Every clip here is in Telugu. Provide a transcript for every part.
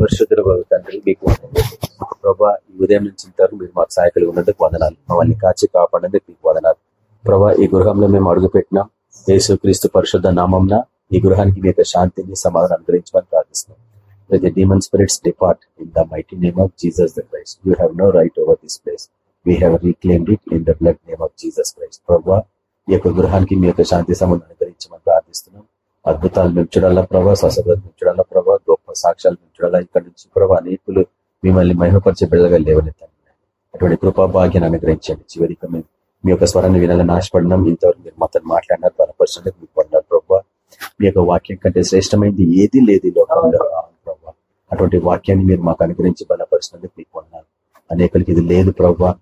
పరిశుద్ధుల తండ్రి మీకు ప్రభా ఈ ఉదయం నుంచి ఇంతవరకు మీరు మాకు సహాయకులు ఉన్నందుకు వందనాలు. మమ్మల్ని కాచి కాపాడేందుకు మీకు వందనాలు. ప్రభా ఈ గృహంలో మేము అడుగుపెట్టినాం. యేసు క్రీస్తు పరిశుద్ధ నామంన ఈ గృహానికి మీ యొక్క శాంతిని సమాధానం అనుగ్రహించమని ప్రార్థిస్తున్నాం. Let the spirits depart in the mighty name of Jesus the the you You know right over over place place. We have it it name of Jesus name ప్రభా ఈ యొక్క గృహానికి మీ యొక్క శాంతి సమాధానం అనుగ్రహించమని ప్రార్థిస్తున్నాం. అద్భుతాలు మేము చూడాలా ప్రభా స్వసభలు మేము చూడాలా ప్రభా? గొప్ప సాక్ష్యాలు చూడాలా ఇక్కడ నుంచి ప్రభా అనేకులు మిమ్మల్ని మహిమపరిచే బిడ్డగా లేవనెత్తాను అటువంటి కృపాభాగ్యాన్ని అనుగ్రహించండి. చివరికి మేము మీ యొక్క స్వరాన్ని వినాలని ఆశపడినాం. ఇంతవరకు మీరు మాతో మాట్లాడినారు. బలపరిచినందుకు మీకు పడినారు ప్రభా. మీ యొక్క వాక్యం కంటే శ్రేష్టమైనది ఏది లేదు ఈ లోకంలో. ప్రభా అటువంటి వాక్యాన్ని మీరు మాకు అనుగ్రహించి బలపరిచినందుకు మీకు పడినారు అనేకులకి ఇది లేదు ప్రభా.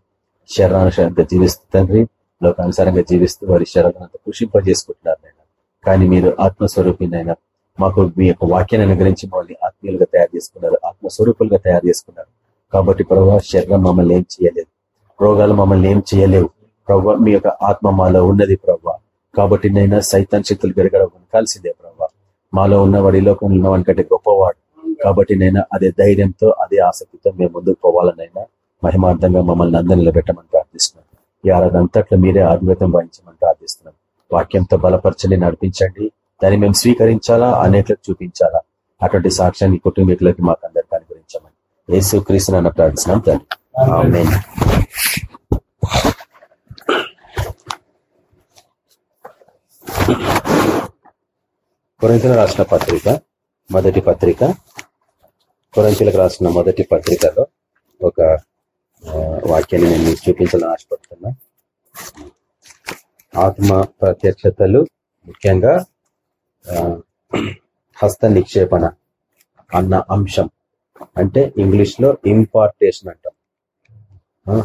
శరణానుసారంగా జీవిస్తూ తండ్రి లోకానుసారంగా జీవిస్తూ వారి శరణంతా అంతా కృషింపజేసుకుంటున్నారు నేను కానీ మీరు ఆత్మస్వరూపినైనా మాకు మీ యొక్క వాక్యాన్ని అనుగ్రహించి మమ్మల్ని ఆత్మీయులుగా తయారు చేసుకున్నారు ఆత్మస్వరూపులుగా తయారు చేసుకున్నారు. కాబట్టి ప్రభావ శరీరం మమ్మల్ని ఏం చేయలేదు. రోగాలు మమ్మల్ని ఏం చేయలేవు. ప్రభావ మీ యొక్క ఆత్మ మాలో ఉన్నది ప్రభావ కాబట్టి నైనా సైతాన్ శక్తులు పెరగడం వెనకాల్సిందే ప్రభావ మాలో ఉన్నవాడు ఈ లోకంలో ఉన్నవాడి కంటే గొప్పవాడు. కాబట్టి నైనా అదే ధైర్యంతో అదే ఆసక్తితో మేము ముందుకు పోవాలనైనా మహిమార్థంగా మమ్మల్ని అందరినీ నిలబెట్టమని ప్రార్థిస్తున్నాం ఈ ఆరాధంతట్లో మీరే ఆధిపత్యం వహించమని ప్రార్థిస్తున్నాం వాక్యంతో బలపరచండి నడిపించండి. దాన్ని మేము స్వీకరించాలా? అనేట్లకు చూపించాలా? అటువంటి సాక్ష్యాన్ని కుటుంబీకులకి మాకు అందరికి అనుగ్రహించమని. యేసు క్రీస్తు అన్న ప్రార్థిస్తున్నాం తండ్రి. ఆమేన్. రాసిన పత్రిక మొదటి పత్రిక. కొరింథీయులకు రాసిన మొదటి పత్రికలో ఒక వాక్యాన్ని నేను మీకు చూపించాలని ఆశపడుతున్నా. ఆత్మ ప్రత్యక్షతలు ముఖ్యంగా హస్త నిక్షేపణ అన్న అంశం. అంటే ఇంగ్లీష్లో ఇంపార్టేషన్ అంటాం.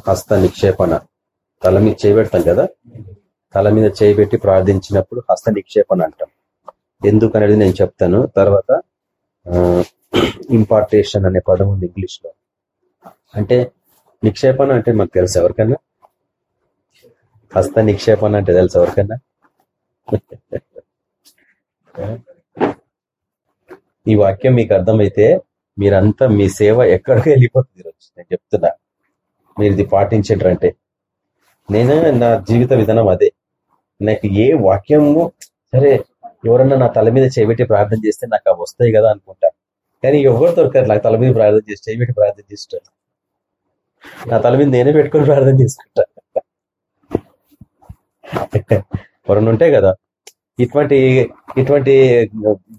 హస్త నిక్షేపణ. తల మీద చేయబెడతాం కదా? తల మీద చేయబెట్టి ప్రార్థించినప్పుడు హస్త నిక్షేపణ అంటాం. ఎందుకనేది నేను చెప్తాను. తర్వాత ఇంపార్టేషన్ అనే పదం ఉంది ఇంగ్లీష్లో అంటే నిక్షేపణ అంటే మాకు తెలుసు ఎవరికన్నా? హస్త నిక్షేపణ అంటే తెలుసు ఎవరికన్నా? ఈ వాక్యం మీకు అర్థమైతే మీరంతా మీ సేవ ఎక్కడికి వెళ్ళిపోతుంది ఈరోజు? నేను చెప్తున్నా. మీరు ఇది పాటించండి నేను నా జీవిత విధానం అదే. నాకు ఏ వాక్యము సరే ఎవరన్నా నా తల మీద చేయబెట్టి ప్రార్థన చేస్తే నాకు అవి వస్తాయి కదా అనుకుంటా. కానీ ఎవరు దొరకరు నాకు తల మీద ప్రార్థన చేసి చేయబెట్టి ప్రార్థన చేస్తాను నా తల మీద నేనే పెట్టుకొని ప్రార్థన చేసుకుంటా. ఎవరన్నా ఉంటాయి కదా. ఇటువంటి ఇటువంటి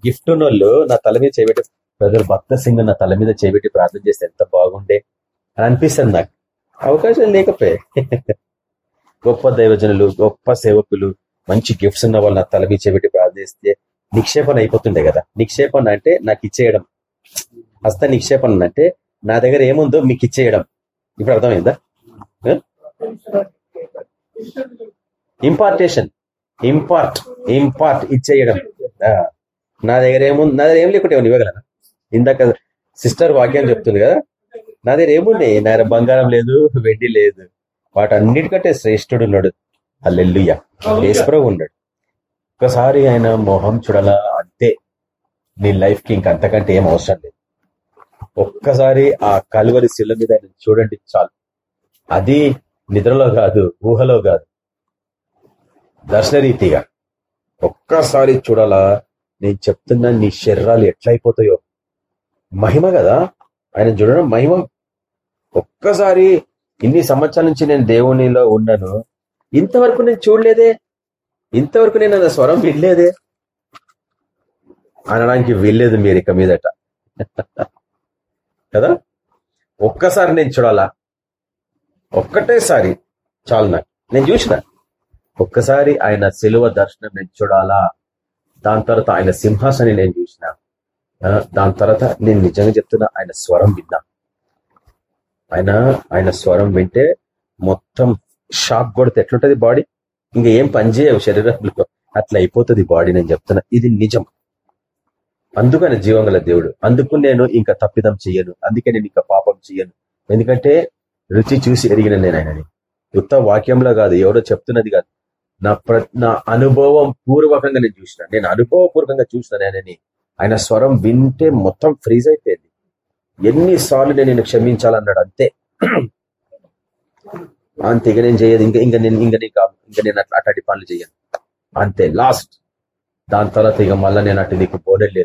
గిఫ్ట్ ఉన్నోళ్ళు నా తల మీద చేయబెట్టి బ్రదర్ భక్త సింగ్ నా తల మీద చేయబెట్టి ప్రార్థన చేస్తే ఎంత బాగుండే అని అనిపిస్తుంది నాకు. అవకాశం లేకపోయే. గొప్ప దైవజనులు గొప్ప సేవకులు మంచి గిఫ్ట్స్ ఉన్న వాళ్ళు నా తల మీద చేయబెట్టి ప్రార్థిస్తే నిక్షేపణ అయిపోతుండే కదా. నిక్షేపణ అంటే నాకు ఇచ్చేయడం. హస్త నిక్షేపణ అంటే నా దగ్గర ఏముందో మీకు ఇచ్చేయడం. ఇప్పుడు అర్థమైందా? ఇంపార్టేషన్ ఇంపార్ట్ ఇంపార్ట్ ఇచ్చేయడం. నా దగ్గర ఏముంది నా దగ్గర ఏం లేకుంటే ఏమన్నా ఇవ్వగలనా? ఇందాక సిస్టర్ వాక్యం చెప్తుంది కదా నా దగ్గర ఏముండే నా దగ్గర బంగారం లేదు వెండి లేదు. వాటన్నిటికంటే శ్రేష్ఠుడు ఉన్నాడు. అల్లెల్లుయ్య ఏసుప్రభు ఉన్నాడు. ఒకసారి ఆయన మొహం చూడాలా? అంతే. నీ లైఫ్కి ఇంకంతకంటే ఏం అవసరం లేదు. ఒక్కసారి ఆ కలువరి శిల మీద ఆయన చూడండి చాలు. అది నిద్రలో కాదు ఊహలో కాదు. దర్శనరీతిగా. ఒక్కసారి చూడాలా నేను చెప్తున్నా నీ శరీరాలు ఎట్లయిపోతాయో. మహిమ కదా? ఆయన చూడడం మహిమ. ఒక్కసారి ఇన్ని సంవత్సరాల నుంచి నేను దేవునిలో ఉన్నాను ఇంతవరకు నేను చూడలేదే. ఇంతవరకు నేను నా స్వరం వినలేదే. అనడానికి వీల్లేదు మీరు ఇక మీదట. కదా? ఒక్కసారి నేను చూడాలా. ఒక్కటేసారి చాలు నాకు. నేను చూసిన. ఒక్కసారి ఆయన సెలువ దర్శనం నేను చూడాలా? దాని తర్వాత ఆయన సింహాసని నేను చూసిన. దాని తర్వాత నేను నిజంగా చెప్తున్నా ఆయన స్వరం విన్నా. ఆయన ఆయన స్వరం వింటే మొత్తం షాక్ కొడితే ఎట్లుంటది బాడీ? ఇంకా ఏం పని చేయవు శరీరంలో. అట్లా అయిపోతుంది బాడీ నేను చెప్తున్నా. ఇది నిజం. అందుకని జీవంగల దేవుడు అందుకు నేను ఇంకా తప్పిదం చెయ్యను. అందుకే నేను ఇంకా పాపం చెయ్యను. ఎందుకంటే రుచి చూసి ఎరిగిన నేను ఆయనని. ఉత్త వాక్యంలో కాదు ఎవరో చెప్తున్నది కాదు. నా ప్ర నా అనుభవం పూర్వకంగా నేను చూసిన. నేను అనుభవపూర్వకంగా చూసిన ఆయనని ఆయన స్వరం వింటే మొత్తం ఫ్రీజ్ అయిపోయింది. ఎన్నిసార్లు నేను నేను క్షమించాలన్నాడు అంతే. అంతే ఇక నేను చేయదు ఇంకా ఇంకా నేను ఇంకా నీకు ఇంకా నేను అట్లా అట్లాంటి పనులు చేయను. అంతే లాస్ట్ దాని తర్వాత ఇక మళ్ళీ నేను అటు నీకు పోలేదు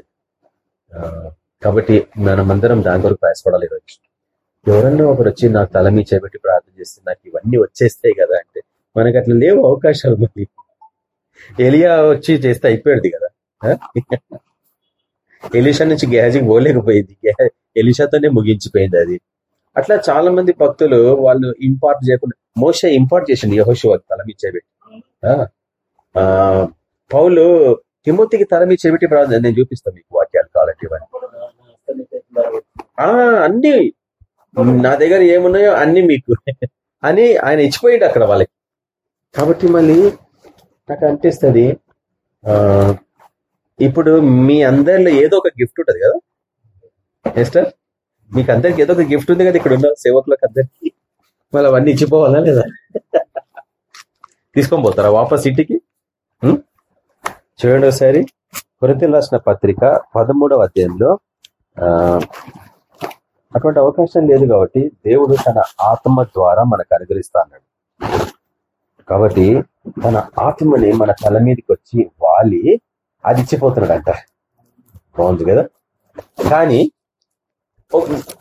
కాబట్టి మనమందరం దాని కొరకు ప్రయాసపడాలి ఈరోజు. ఎవరన్నా ఒకరు వచ్చి నాకు తల మీ చేపెట్టి ప్రార్థన చేస్తే నాకు ఇవన్నీ వచ్చేస్తాయి కదా. మనకి అట్లా లేవు అవకాశాలు మరి. ఎలియా వచ్చి చేస్తే అయిపోయాడు కదా ఎలిషా నుంచి గ్యాజింగ్ పోలేకపోయింది. ఎలిషాతోనే ముగించిపోయింది అది. అట్లా చాలా మంది భక్తులు వాళ్ళు ఇంపార్ట్ చేయకుండా మోస ఇంపార్ట్ చేసింది యహోశివ తలమిచ్చేబెట్టి పౌలు తిమోతికి తలమిచ్చేబెట్టి ప్రార్థన నేను చూపిస్తాను మీకు వాక్యాలు కావాలంటే ఇవన్నీ అన్ని నా దగ్గర ఏమున్నాయో అన్ని మీకు. అని ఆయన ఇచ్చిపోయింది అక్కడ వాళ్ళకి. కాబట్టి మళ్ళీ నాకు అనిపిస్తుంది ఇప్పుడు మీ అందరిలో ఏదో ఒక గిఫ్ట్ ఉంటుంది కదా? ఎస్టర్ మీకు అందరికి ఏదో ఒక గిఫ్ట్ ఉంది కదా ఇక్కడ ఉన్న సేవకులకు అందరికి? మళ్ళీ అవన్నీ ఇచ్చిపోవాలా లేదా? తీసుకొని పోతారా వాపస్ ఇంటికి? చూడండి ఒకసారి. కొరతలు రాసిన పత్రిక పదమూడవ అధ్యాయంలో అటువంటి అవకాశం లేదు కాబట్టి దేవుడు తన ఆత్మ ద్వారా మనకు అనుగ్రహిస్తా అన్నాడు. కాబట్టి తన ఆత్మని మన తల మీదకి వచ్చి వాలి అది ఇచ్చిపోతున్నాడంట బాగుంది కదా? కానీ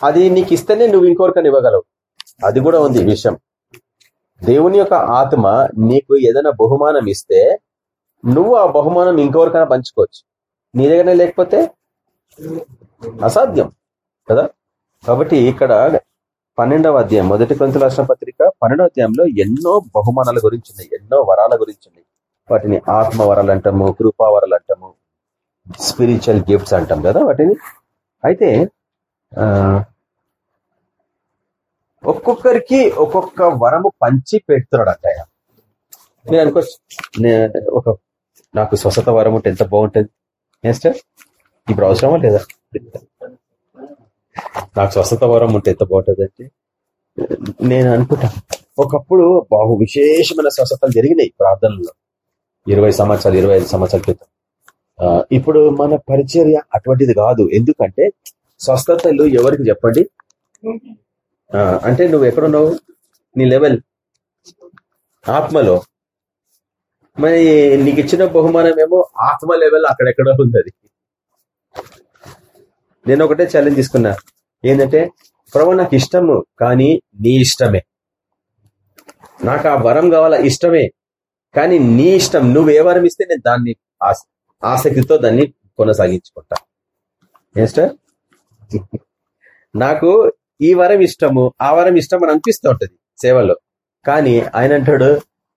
అది నీకు ఇస్తేనే నువ్వు ఇంకొకరికని ఇవ్వగలవు. అది కూడా ఉంది విషయం. దేవుని యొక్క ఆత్మ నీకు ఏదైనా బహుమానం ఇస్తే నువ్వు ఆ బహుమానం ఇంకొకరికైనా పంచుకోవచ్చు. నీ దగ్గరనే లేకపోతే అసాధ్యం కదా? కాబట్టి ఇక్కడ పన్నెండవ అధ్యాయం. మొదటి కొంత రాష్ట్ర పత్రిక పన్నెండవ అధ్యాయంలో ఎన్నో బహుమానాల గురించి ఉన్నాయి ఎన్నో వరాల గురించి ఉన్నాయి వాటిని ఆత్మ వరాలు అంటాము కృపావరాలు అంటాము స్పిరిచువల్ గిఫ్ట్స్ అంటాం కదా వాటిని. అయితే ఒక్కొక్కరికి ఒక్కొక్క వరము పంచి పెడుతున్నాడు అంట ఆయన నేను అనుకో ఒక నాకు స్వస్థత వరం ఉంటే ఎంత బాగుంటుంది. నెక్స్ట్ ఇప్పుడు అవసరమా లేదా? నాకు స్వస్థత వరం ఉంటే ఎంత బాగుంటుంది నేను అనుకుంటా ఒకప్పుడు బాహు విశేషమైన స్వస్థతలు జరిగినాయి ప్రార్థనలో ఇరవై సంవత్సరాలు ఇరవై ఐదు సంవత్సరాల క్రితం. ఇప్పుడు మన పరిచర్య అటువంటిది కాదు. ఎందుకంటే స్వస్థతలు ఎవరికి చెప్పండి? అంటే నువ్వు ఎక్కడున్నావు నీ లెవెల్? ఆత్మలో. మరి నీకు ఇచ్చిన బహుమానం ఏమో ఆత్మ లెవెల్ అక్కడెక్కడో ఉంది నేను ఒకటే ఛాలెంజ్ తీసుకున్నా. ఏంటంటే ప్రభు నాకు ఇష్టము కానీ నీ ఇష్టమే. నాకు ఆ వరం కావాలా ఇష్టమే. కానీ నీ ఇష్టం నువ్వు ఏ వరం ఇస్తే నేను దాన్ని ఆసక్తితో దాన్ని కొనసాగించుకుంటా. ఏస్టర్ నాకు ఈ వరం ఇష్టము ఆ వరం ఇష్టం అని అనిపిస్తూ ఉంటుంది సేవలో కానీ ఆయన అంటాడు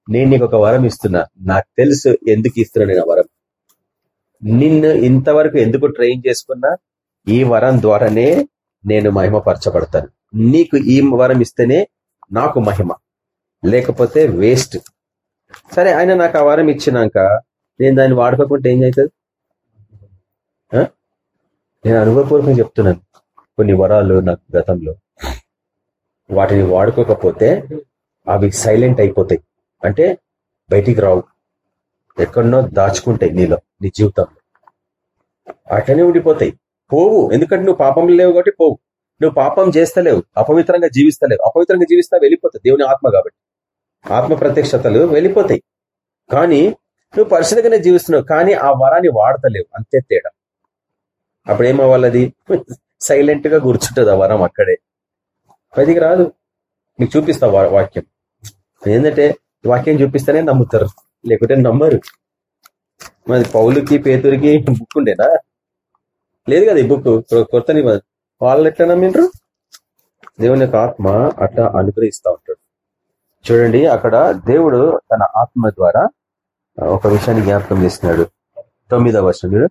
నేను నీకు ఒక వరం ఇస్తున్నా. నాకు తెలుసు ఎందుకు ఇస్తున్నా నేను ఆ వరం. నిన్ను ఇంతవరకు ఎందుకు ట్రైన్ చేసుకున్నా? ఈ వరం ద్వారానే నేను మహిమపరచబడతాను. నీకు ఈ వరం ఇస్తేనే నాకు మహిమ. లేకపోతే వేస్ట్. సరే ఆయన నాకు ఆ వరం ఇచ్చినాక నేను దాన్ని వాడుకోకుంటే ఏం అవుతుంది నేను అనుభవపూర్వకంగా చెప్తున్నాను. కొన్ని వరాలు నాకు గతంలో. వాటిని వాడుకోకపోతే అవి సైలెంట్ అయిపోతాయి. అంటే బయటికి రావు. ఎక్కడనో దాచుకుంటాయి నీలో నీ జీవితంలో. అట్లనే ఉండిపోతాయి. పోవు. ఎందుకంటే నువ్వు పాపం లేవు కాబట్టి పోవు. నువ్వు పాపం చేస్తలేవు. అపవిత్రంగా జీవిస్తలేవు. అపవిత్రంగా జీవిస్తా వెళ్ళిపోతావు దేవుని ఆత్మ కాబట్టి. ఆత్మ ప్రత్యక్షతలు వెళ్ళిపోతాయి. కానీ నువ్వు పరిశుద్ధంగానే జీవిస్తున్నావు. కానీ ఆ వరాన్ని వాడతలేవు. అంతే తేడా. అప్పుడేమవ్వాలది సైలెంట్గా కూర్చుంటుంది ఆ వరం అక్కడే. పైదికి రాదు. నీకు చూపిస్తా వాక్యం. ఏంటంటే వాక్యం చూపిస్తేనే నమ్ముతారు. లేకుంటే నమ్మరు. మరి పౌలుకి పేతురికి బుక్ ఉండేనా? లేదు కదా ఈ బుక్. కొత్తని వాళ్ళు ఎట్లా నమ్మిండ్రు? దేవుని యొక్క ఆత్మ అట్లా అనుగ్రహిస్తూ ఉంటాడు. చూడండి అక్కడ దేవుడు తన ఆత్మ ద్వారా ఒక విషయాన్ని జ్ఞాపకం చేస్తున్నాడు. తొమ్మిదవ వర్షం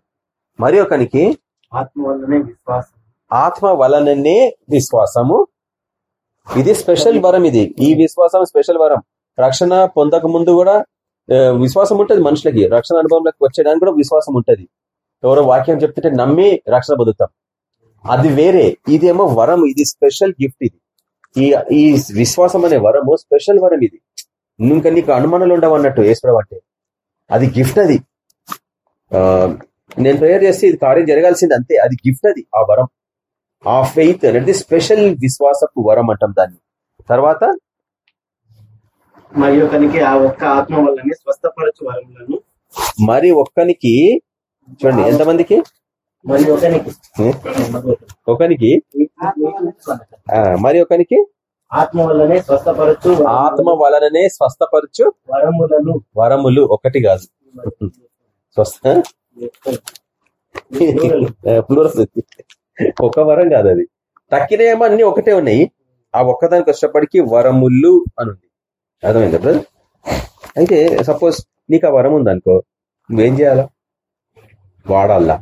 మరి ఒకనికి ఆత్మ వల్లనే విశ్వాసం. ఆత్మ వలననే విశ్వాసము. ఇది స్పెషల్ వరం ఇది. ఈ విశ్వాసం స్పెషల్ వరం. రక్షణ పొందక ముందు కూడా విశ్వాసం ఉంటుంది మనుషులకి. రక్షణ అనుభవంలోకి వచ్చేదానికి కూడా విశ్వాసం ఉంటుంది. ఎవరో వాక్యం చెప్తుంటే నమ్మి రక్షణ పొందుతాం. అది వేరే. ఇదేమో వరం. ఇది స్పెషల్ గిఫ్ట్ ఇది. ఈ ఈ విశ్వాసం అనే వరము స్పెషల్ వరం ఇది. ఇంకా నీకు అనుమానాలు ఉండవు అన్నట్టు ఈశ్వరం అంటే. అది గిఫ్ట్ అది. నేను ప్రేయర్ చేస్తే ఇది కార్యం జరగాల్సింది అంతే. అది గిఫ్ట్ అది ఆ వరం. ఆ ఫెయిత్ అనేది స్పెషల్ విశ్వాసపు వరం అంటాం దాన్ని. తర్వాత? మరి ఒకనికి ఆ ఒక్క ఆత్మ వల్లనే స్వస్థపరచు వరములను. మరి ఒక్కనికి చూడండి ఎంతమందికి ఒకనికి. మరి ఒకనికి? ఆత్మ వల్లనే స్వస్థపరచు ఆత్మ వలననే స్వస్థపరచు వరములను. వరములు ఒకటి కాదు. స్వస్థ. ఒక వరం కాదు అది. తక్కినేమో అన్ని ఒకటే ఉన్నాయి. ఆ ఒక్కదానికి వచ్చేటప్పటికి వరములు అని ఉంది అర్థమైంది బ్రదర్ అయితే సపోజ్ నీకు ఆ వరం ఉందనుకో నువ్వేం చేయాలా? వాడాలా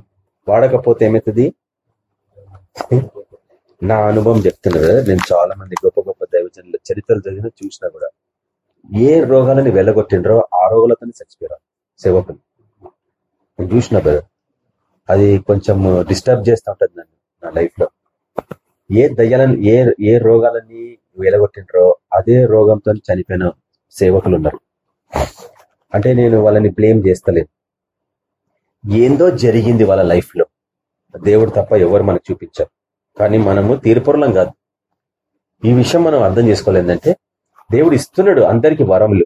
వాడకపోతే ఏమవుతుంది నా అనుభవం చెప్తున్నారు నేను చాలా మంది గొప్ప గొప్ప దైవజనుల చరిత్రలు చదివిన చూసినా కూడా ఏ రోగాలని వెళ్ళగొట్టిండ్రో ఆ రోగులతోనే చచ్చిపోయారు సేవకులు. నేను చూసిన బ్రదర్ అది కొంచెం డిస్టర్బ్ చేస్తూ ఉంటుంది నన్ను నా లైఫ్లో. ఏ దయ్యాలను ఏ ఏ రోగాలని వెలగొట్టిండ్రో అదే రోగంతో చనిపోయిన సేవకులు ఉన్నారు. అంటే నేను వాళ్ళని బ్లేమ్ చేస్తలేను. ఏందో జరిగింది వాళ్ళ లైఫ్లో దేవుడు తప్ప ఎవరు మనకు చూపించారు. కానీ మనము తీర్పురలం కాదు. ఈ విషయం మనం అర్థం చేసుకోలేదంటే దేవుడు ఇస్తున్నాడు అందరికి వరములు.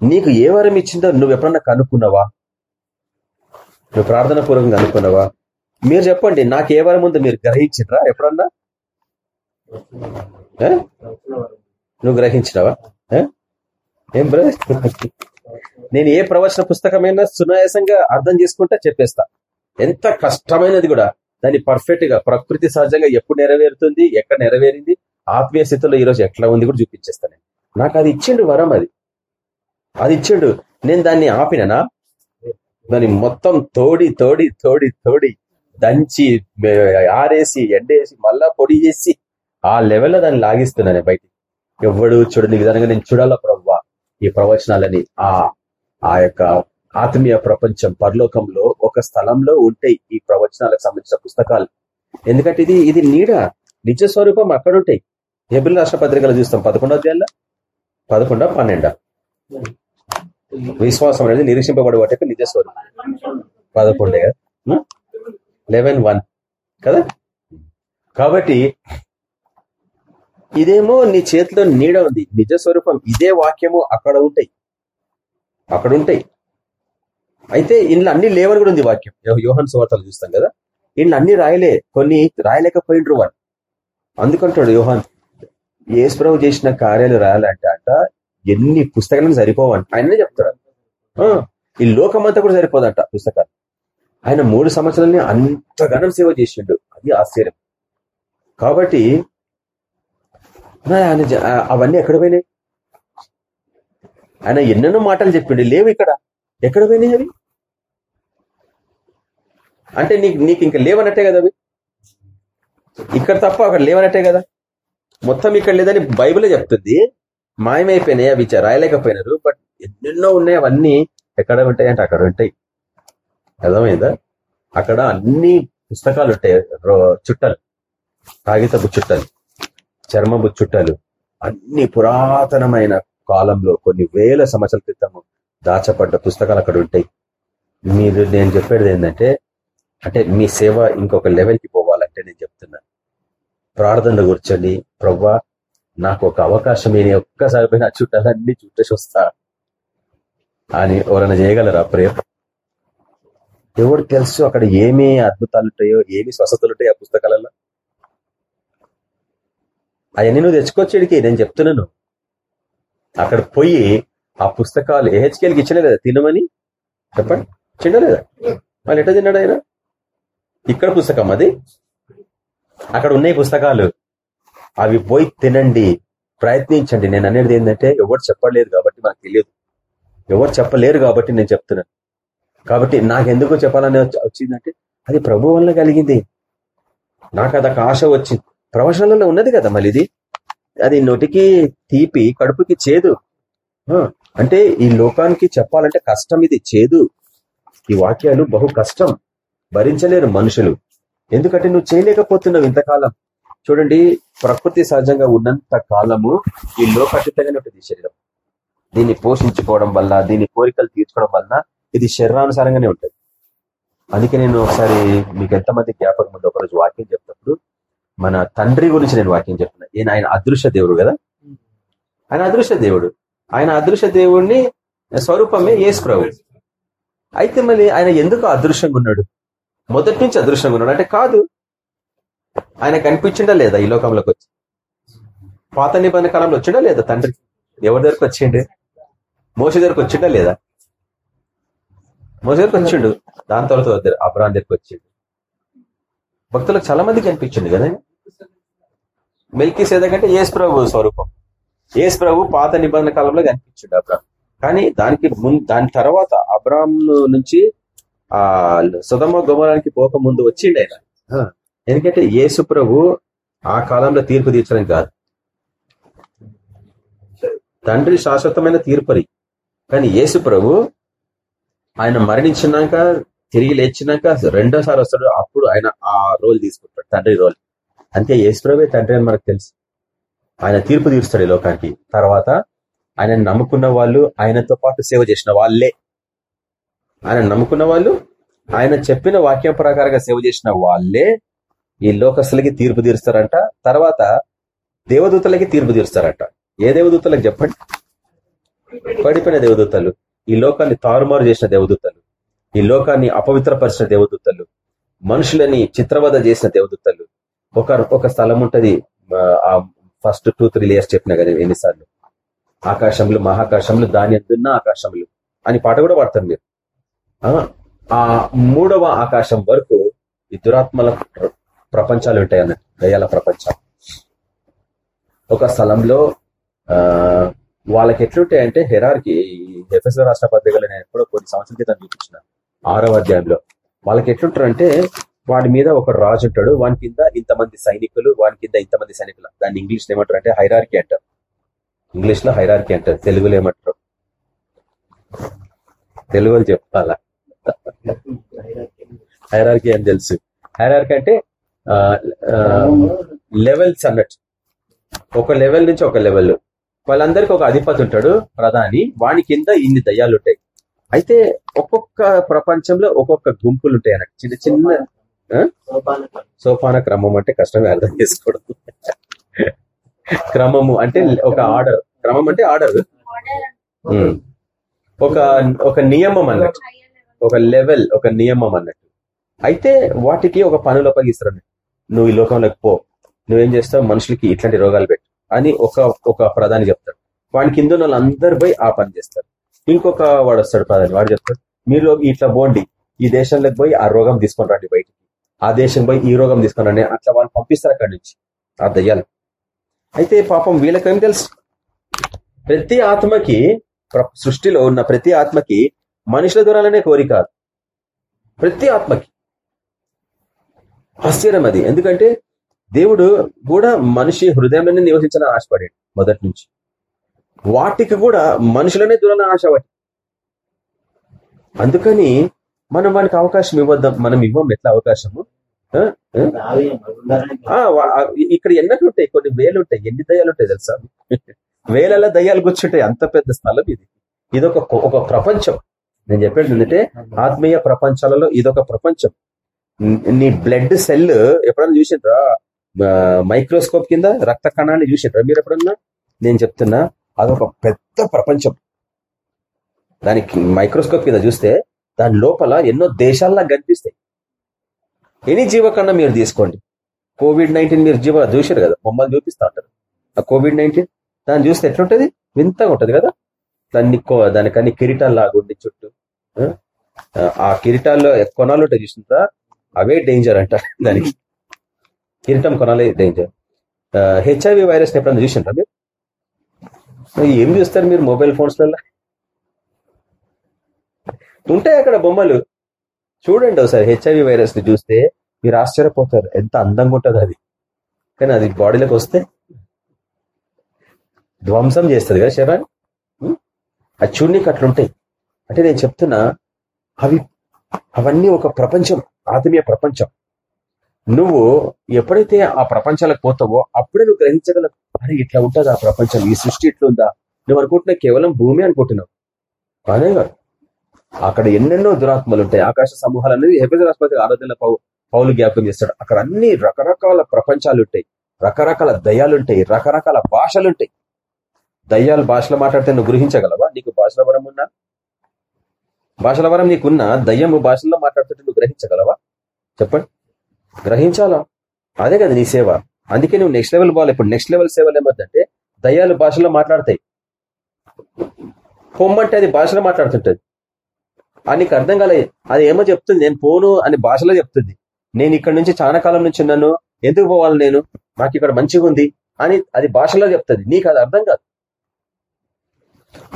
నీకు ఏ వరం ఇచ్చిందో నువ్వు ఎప్పుడన్నా కనుక్కున్నావా? నువ్వు ప్రార్థన పూర్వకంగా అనుకున్నావా మీరు చెప్పండి నాకు ఏ వరం ఉందో మీరు గ్రహించినరా ఎప్పుడన్నా? నువ్వు గ్రహించినవా? ఏం బ్రదర్? నేను ఏ ప్రవచన పుస్తకమైనా సునాయాసంగా అర్థం చేసుకుంటా చెప్పేస్తా. ఎంత కష్టమైనది కూడా. దాన్ని పర్ఫెక్ట్గా ప్రకృతి సహజంగా ఎప్పుడు నెరవేరుతుంది ఎక్కడ నెరవేరింది ఆత్మీయ స్థితిలో ఈరోజు ఎట్లా ఉంది కూడా చూపించేస్తాను నాకు అది ఇచ్చిండు వరం అది. అది ఇచ్చిండు. నేను దాన్ని ఆపిననా? దాన్ని మొత్తం తోడి తోడి తోడి తోడి దంచి ఆరేసి ఎండేసి మళ్ళా పొడి చేసి ఆ లెవెల్లో దాన్ని లాగిస్తున్నాను బయటికి. ఎవడు చూడని విధానంగా నేను చూడాలా ప్రవ్వా ఈ ప్రవచనాలని? ఆ ఆ యొక్క ఆత్మీయ ప్రపంచం పరలోకంలో ఒక స్థలంలో ఉంటాయి ఈ ప్రవచనాలకు సంబంధించిన పుస్తకాలు. ఎందుకంటే ఇది ఇది నీడ నిజ స్వరూపం అక్కడ ఉంటాయి. ఎబిల్ రాష్ట్ర పత్రికలు చూస్తాం పదకొండో అధ్యాయంలో. పదకొండో పన్నెండా. విశ్వాసం అనేది నిరీక్షింపబడి వాటికి నిజ స్వరూపం. పదకొండే కదా? Eleven one. కదా? కాబట్టి ఇదేమో నీ చేతిలో నీడ ఉంది. నిజ స్వరూపం ఇదే వాక్యము అక్కడ ఉంటాయి. అక్కడ ఉంటాయి అయితే ఇంట్లో అన్ని లేవని కూడా ఉంది వాక్యం. యోహన్ సువార్తలు చూస్తాం కదా? ఇంట్లో అన్ని రాయలే కొన్ని రాయలేకపోయిండ్రు వాళ్ళు అందుకంటాడు యోహాన్ యేసుప్రభు చేసిన కార్యాలు రాయాలంటే అంట ఎన్ని పుస్తకాలను సరిపోవంట ఆయననే చెప్తాడు? ఆ, ఈ లోకమంతా కూడా సరిపోదంట పుస్తకాలు. ఆయన మూడు సంవత్సరాలని అంతగానం సేవ చేసిండు. అది ఆశ్చర్యం. కాబట్టి ఆయన అవన్నీ ఎక్కడ పోయినాయి? ఆయన ఎన్నెన్నో మాటలు చెప్పిండు. లేవు ఇక్కడ. ఎక్కడ పోయినాయి అవి? అంటే నీకు నీకు ఇంకా లేవనట్టే కదా అవి? ఇక్కడ తప్ప అక్కడ లేవనట్టే కదా? మొత్తం ఇక్కడ లేదని బైబిలే చెప్తుంది. మాయమైపోయినాయి అవి రాయలేకపోయినారు. బట్ ఎన్నెన్నో ఉన్నాయి అవన్నీ. ఎక్కడ ఉంటాయి అంటే అక్కడ ఉంటాయి. అర్థమైందా? అక్కడ అన్ని పుస్తకాలు ఉంటాయి. చుట్టాలు. కాగితపు చుట్టాలు చర్మపు చుట్టాలు. అన్ని పురాతనమైన కాలంలో కొన్ని వేల సంవత్సరాల క్రితము దాచపడ్డ పుస్తకాలు అక్కడ ఉంటాయి. మీరు నేను చెప్పేది ఏంటంటే అంటే మీ సేవ ఇంకొక లెవెల్కి పోవాలంటే నేను చెప్తున్నా. ప్రార్థన కూర్చొని ప్రవ్వా నాకు ఒక అవకాశం నేను ఒక్కసారి పోయిన చుట్టాలన్నీ చుట్టేసి వస్తా అని ఎవరైనా చేయగలరా ప్రేమ ఎవరు తెలుసు అక్కడ ఏమి అద్భుతాలు ఉంటాయో ఏమి స్వస్థతలు ఉంటాయో ఆ పుస్తకాలలో? అవన్నీ నువ్వు తెచ్చుకోవచ్చేడికి నేను చెప్తున్నాను. అక్కడ పోయి ఆ పుస్తకాలు ఏహెచ్కేల్కి ఇచ్చలేదు కదా తినమని? చెప్పండి. చిన్నలేదా వాళ్ళు ఎట్లా తిన్నాడు ఆయన? ఇక్కడ పుస్తకం అది. అక్కడ ఉన్నాయి పుస్తకాలు. అవి పోయి తినండి. ప్రయత్నించండి. నేను అనేది ఏంటంటే ఎవరు చెప్పలేదు కాబట్టి నాకు తెలియదు. ఎవరు చెప్పలేరు కాబట్టి నేను చెప్తున్నాను. కాబట్టి నాకెందుకు చెప్పాలని వచ్చిందంటే అది ప్రభు వల్ల కలిగింది. నాకు అదొక ఆశ వచ్చింది. ప్రవచనాలలో ఉన్నది కదా మళ్ళీ ఇది అది నోటికి తీపి కడుపుకి చేదు. అంటే ఈ లోకానికి చెప్పాలంటే కష్టం ఇది చేదు. ఈ వాక్యాలు బహు కష్టం. భరించలేరు మనుషులు. ఎందుకంటే నువ్వు చేయలేకపోతున్నావు ఇంతకాలం. చూడండి ప్రకృతి సహజంగా ఉన్నంత కాలము ఈ లోకటితగానే ఉంటుంది శరీరం. దీన్ని పోషించుకోవడం వల్ల దీని కోరికలు తీర్చుకోవడం వల్ల ఇది శరీరానుసారంగానే ఉంటుంది. అందుకే నేను ఒకసారి మీకు ఎంతమంది జ్ఞాపకం ముందు ఒకరోజు వాక్యం చెప్తాను. మన తండ్రి గురించి నేను వాక్యం చెప్తున్నా. ఈయన ఆయన అదృశ్య దేవుడు కదా? ఆయన అదృశ్య దేవుడు. ఆయన అదృశ్య దేవుడిని స్వరూపమే యేసు ప్రభు. అయితే మళ్ళీ ఆయన ఎందుకు అదృశ్యంగా ఉన్నాడు? మొదటి నుంచి అదృశ్యంగా ఉన్నాడు. అంటే కాదు. ఆయన కనిపించిండా లేదా ఈ లోకంలోకి వచ్చి? పాత నిబంధన కాలంలో వచ్చిండా లేదా తండ్రి? ఎవరి దగ్గరకు వచ్చిండే? మోస దగ్గరకు వచ్చిండా లేదా? మోస దగ్గరకు వచ్చిండు. దాని తర్వాత అబ్రాన్ దగ్గరకు వచ్చిండు. భక్తులకు చాలా మంది కనిపించింది కదా? మెల్కి సేదకంటే ఏసు ప్రభు స్వరూపం. ఏసు ప్రభు పాత నిబంధన కాలంలో కనిపించిండు అబ్రామ్ కానీ దానికి ముందు దాని తర్వాత అబ్రామ్ నుంచి ఆ సుధమ గుమరానికి పోక ముందు వచ్చిండు ఆయన. ఎందుకంటే యేసు ప్రభు ఆ కాలంలో తీర్పు తీర్చడానికి కాదు. తండ్రి శాశ్వతమైన తీర్పరి. కానీ యేసు ప్రభు ఆయన మరణించినాక తిరిగి లేచినాక రెండోసారి వస్తాడు. అప్పుడు ఆయన ఆ రోల్ తీసుకుంటాడు తండ్రి రోల్. అంతే యేసు ప్రభే తండ్రి అని మనకు తెలుసు. ఆయన తీర్పు తీరుస్తాడు ఈ లోకానికి. తర్వాత ఆయన నమ్ముకున్న వాళ్ళు ఆయనతో పాటు సేవ చేసిన వాళ్ళే. ఆయన నమ్ముకున్న వాళ్ళు ఆయన చెప్పిన వాక్యం ప్రకారంగా సేవ చేసిన వాళ్ళే ఈ లోకస్తులకి తీర్పు తీరుస్తారంట. తర్వాత దేవదూతలకి తీర్పు తీరుస్తారంట. ఏ దేవదూతలకు చెప్పండి? పడిపోయిన దేవదూతలు. ఈ లోకాన్ని తారుమారు చేసిన దేవదూతలు. ఈ లోకాన్ని అపవిత్రపరిచిన దేవదూతలు మనుషులని చిత్రవద చేసిన దేవదూతలు. ఒక ఒక స్థలం ఉంటది ఆ ఫస్ట్ టూ త్రీ ఇయర్స్ చెప్పిన కానీ ఎన్నిసార్లు. ఆకాశంలో మహాకాశంలో దాని ఎందున్న ఆకాశంలు అని పాట కూడా పాడతారు మీరు. ఆ, మూడవ ఆకాశం వరకు ఈ దురాత్మల ప్రపంచాలు ఉంటాయి అన్నట్టు దయాల ప్రపంచం ఒక స్థలంలో ఆ వాళ్ళకి ఎట్లుంటాయంటే హెరార్కి ఎఫ్ఎస్ రాష్ట్ర పత్రికలు నేను ఎప్పుడో కొన్ని సంవత్సరాల క్రితం చూపించినాను ఆరవ అధ్యాయంలో. వాళ్ళకి ఎట్లుంటారంటే వాడి మీద ఒక రాజు ఉంటాడు. వాని కింద ఇంతమంది సైనికులు వాని కింద ఇంతమంది సైనికులు. దాన్ని ఇంగ్లీష్ ఏమంటారు అంటే హైరార్కి అంటారు. ఇంగ్లీష్లో హైరార్కీ అంటారు. తెలుగులో ఏమంటారు? తెలుగులో చెప్పాలా? హైరార్కి అని తెలుసు. హైరార్కి అంటే లెవెల్స్ అన్నట్టు. ఒక లెవెల్ నుంచి ఒక లెవెల్ వాళ్ళందరికీ ఒక అధిపతి ఉంటాడు ప్రధాని. వాని కింద ఇన్ని దయ్యాలు ఉంటాయి అయితే ఒక్కొక్క ప్రపంచంలో ఒక్కొక్క గుంపులు ఉంటాయి అన్నట్టు. చిన్న చిన్న? సోపాన క్రమం. అంటే కష్టమే అర్థం చేసుకోవడం. క్రమము అంటే ఒక ఆర్డర్. క్రమం అంటే ఆర్డర్. ఒక ఒక నియమం అన్నట్టు. ఒక లెవెల్ ఒక నియమం అన్నట్టు. అయితే వాటికి ఒక పనులు అప్పగిస్తారు. నువ్వు ఈ లోకంలోకి పో. నువ్వేం చేస్తావు? మనుషులకి ఇట్లాంటి రోగాలు పెట్టు. అని ఒక ఒక ప్రధాని చెప్తాడు. వాడి కింద వాళ్ళందరూ పోయి ఆ పని చేస్తారు. ఇంకొక వాడు వస్తాడు ప్రధాని వాడు చెప్తాడు మీరు ఇట్లా పోండి ఈ దేశంలోకి పోయి ఆ రోగం తీసుకొని రండి బయటికి. ఆ దేశం పోయి ఈ రోగం తీసుకొని రండి. అట్లా వాళ్ళు పంపిస్తారు అక్కడి నుంచి ఆ దయ్యాలు. అయితే పాపం వీళ్ళకేం తెలుసు? ప్రతి ఆత్మకి సృష్టిలో ఉన్న ప్రతి ఆత్మకి మనుషుల దూరాలనే కోరిక. ప్రతి ఆత్మకి. ఆశ్చర్యం అది. ఎందుకంటే దేవుడు కూడా మనిషి హృదయంలోనే నివసించాలని ఆశపడాడు మొదటి నుంచి. వాటికి కూడా మనుషులనే దూరం ఆశ వాటి అందుకని మనం వానికి అవకాశం ఇవ్వద్దాం. మనం ఇవ్వం ఎట్లా అవకాశము? ఇక్కడ ఎన్నట్లు ఉంటాయి కొన్ని వేలు ఉంటాయి ఎన్ని దయ్యాలు ఉంటాయి తెలుసా? వేలలో దయ్యాలు కూర్చుంటాయి. అంత పెద్ద స్థలం ఇది. ఇదొక ఒక ప్రపంచం. నేను చెప్పేది ఏంటంటే ఆత్మీయ ప్రపంచాలలో ఇదొక ప్రపంచం. నీ- నీ బ్లడ్ సెల్ ఎప్పుడన్నా చూసిండ్రా? మైక్రోస్కోప్ కింద రక్త కణాన్ని చూసిండ్రా? మీరు ఎప్పుడన్నా? నేను చెప్తున్నా అదొక పెద్ద ప్రపంచం. దానికి మైక్రోస్కోప్ కింద చూస్తే దాని లోపల ఎన్నో దేశాల్లా కనిపిస్తాయి. ఎనీ జీవకన్నా మీరు తీసుకోండి. కోవిడ్ నైన్టీన్ మీరు జీవ చూసారు కదా బొమ్మలు చూపిస్తా ఉంటారు. ఆ కోవిడ్ నైన్టీన్ దాన్ని చూస్తే ఎట్లుంటది? వింతగా ఉంటుంది కదా. దాన్ని కో- దానికన్ని కిరీటాలు లాగుండి చుట్టూ. ఆ? ఆ కిరీటాల్లో కొనాలు ఉంటాయి చూసింటారా అవే డేంజర్ అంట దానికి. కిరీటం కొనాలే డేంజర్ హెచ్ఐవి వైరస్ ఎప్పుడన్నా చూసింటారా మీరు? ఏం చూస్తారు మీరు మొబైల్ ఫోన్స్లలో ఉంటాయి అక్కడ బొమ్మలు. చూడండి ఒకసారి హెచ్ఐవి వైరస్ని చూస్తే మీరు ఆశ్చర్యపోతారు. ఎంత అందంగా ఉంటుంది అది. కానీ అది బాడీలోకి వస్తే ధ్వంసం చేస్తుంది కదా శరాన్ని ఆ అది చూడనీకి అట్లుంటాయి. అంటే నేను చెప్తున్నా అవి అవన్నీ ఒక ప్రపంచం ఆత్మీయ ప్రపంచం. నువ్వు ఎప్పుడైతే ఆ ప్రపంచాలకు పోతావో అప్పుడే నువ్వు గ్రహించగలవు. అరే ఇట్లా ఉంటుందా ప్రపంచం? ఈ సృష్టి ఇట్లుందా? నువ్వు అనుకుంటున్నా కేవలం భూమి అనుకుంటున్నావు. అదే కాదు. అక్కడ ఎన్నెన్నో దురాత్మలు ఉంటాయి ఆకాశ సమూహాలు అనేది హెఫెజ్ రాష్ట్రపతి ఆరోగ్యంలో పౌలు జ్ఞాపకం చేస్తాడు. అక్కడ అన్ని రకరకాల ప్రపంచాలు ఉంటాయి రకరకాల దయాలుంటాయి. రకరకాల భాషలుంటాయి. దయ్యాలు భాషలో మాట్లాడితే నువ్వు గ్రహించగలవా? నీకు భాషల వరం ఉన్నా? భాషల వరం నీకున్నా దయ్యం భాషల్లో మాట్లాడుతుంటే నువ్వు గ్రహించగలవా? చెప్పండి. గ్రహించాలా? అదే కదా నీ సేవ. అందుకే నువ్వు నెక్స్ట్ లెవెల్ పోవాలి ఇప్పుడు నెక్స్ట్ లెవెల్ సేవలు ఏమవుతుందంటే దయ్యాలు భాషలో మాట్లాడతాయి. పొమ్మంటే అది భాషలో మాట్లాడుతుంటది. అది నీకు అర్థం కాలే అది ఏమో చెప్తుంది నేను పోను అని భాషలో చెప్తుంది. నేను ఇక్కడ నుంచి చాలా కాలం నుంచి ఉన్నాను ఎందుకు పోవాలి నేను? నాకు ఇక్కడ మంచిగా ఉంది అని అది భాషలో చెప్తుంది. నీకు అది అర్థం కాదు.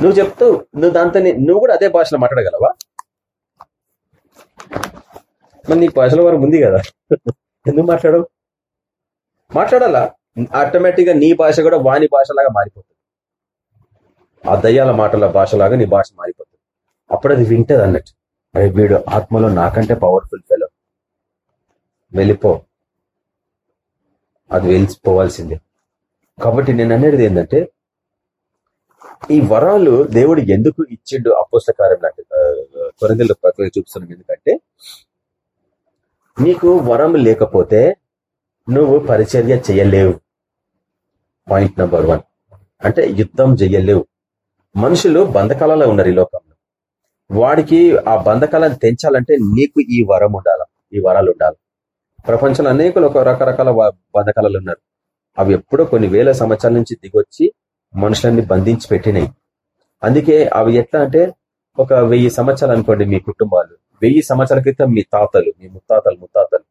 నువ్వు చెప్తూ నువ్వు దాంతో నువ్వు కూడా అదే భాషలో మాట్లాడగలవా? మరి నీకు భాషలో వరకు ఉంది కదా. ఎందుకు మాట్లాడవు? మాట్లాడాలా? ఆటోమేటిక్గా నీ భాష కూడా వాని భాషలాగా మారిపోతుంది. ఆ దయ్యాల మాటల భాషలాగా నీ భాష మారిపోతుంది. అప్పుడు అది వింటది అన్నట్టు. అరే వీడు ఆత్మలో నాకంటే పవర్ఫుల్ ఫెలో వెళ్ళిపో. అది వెళ్ళిపోవాల్సిందే. కాబట్టి నేను అనేది ఏంటంటే ఈ వరాలు దేవుడు ఎందుకు ఇచ్చిండు అపోస్తకారం లాంటి కొరందెల్లో పత్రిక చూపిస్తున్నాను ఎందుకంటే నీకు వరం లేకపోతే నువ్వు పరిచర్య చేయలేవు. పాయింట్ నెంబర్ వన్ అంటే యుద్ధం చేయలేవు. మనుషులు బంధకాలలో ఉన్నారు ఈ లోకంలో. వాడికి ఆ బంధకాలను తెంచాలంటే నీకు ఈ వరం ఉండాలి ఈ వరాలు ఉండాలి. ప్రపంచంలో అనేకులు ఒక రకరకాల బంధకాలలో ఉన్నారు. అవి ఎప్పుడో కొన్ని వేల సంవత్సరాల నుంచి దిగొచ్చి మనుషులన్నీ బంధించి పెట్టినాయి. అందుకే అవి ఎట్లా అంటే ఒక వెయ్యి సంవత్సరాలు అనుకోండి మీ కుటుంబాలు. వెయ్యి సంవత్సరాల క్రితం మీ తాతలు మీ ముత్తాతలు ముత్తాతలు.